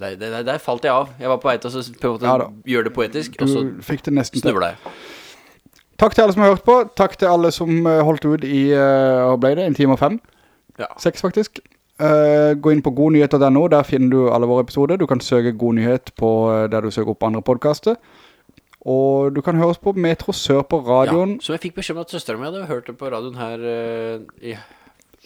der, der, der falt jeg av. Jeg var på vei til å så på en måte Ja da. gjøre det poetisk, Du og så snubla jeg. Takk til alle som har hørt på. Takk til alle som holdt ut i, uh, ble det, en time og fem? Ja. Seks faktisk. Uh, gå inn på godnyheter.no, der finner du alle våre episoder. Du kan søke God Nyhet på der du søker opp andre podcaster. Og du kan høre oss på Metro Sør på radioen. Ja, som jeg fikk beskjed om at søsteren min hadde hørt det på radioen her eh, i,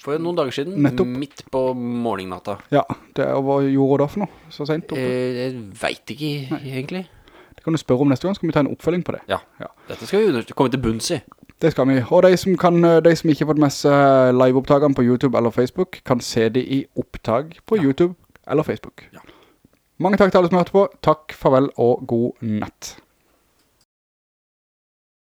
for noen dager siden. Nettopp. Midt på morgennatta. Ja, det er hva gjorde hun da for noe? Så sent oppe. Eh, jeg vet ikke egentlig. Det kan du spørre om neste gang, skal vi ta en oppfølging på det. Ja, Ja. dette skal vi komme til bunns i. Det skal vi. Og de som, kan, eh, de som ikke har fått med seg liveopptagene på YouTube eller Facebook, kan se det i opptag på YouTube eller Facebook. Ja. Mange takk til alle som har hørt på. Takk, farvel og god natt.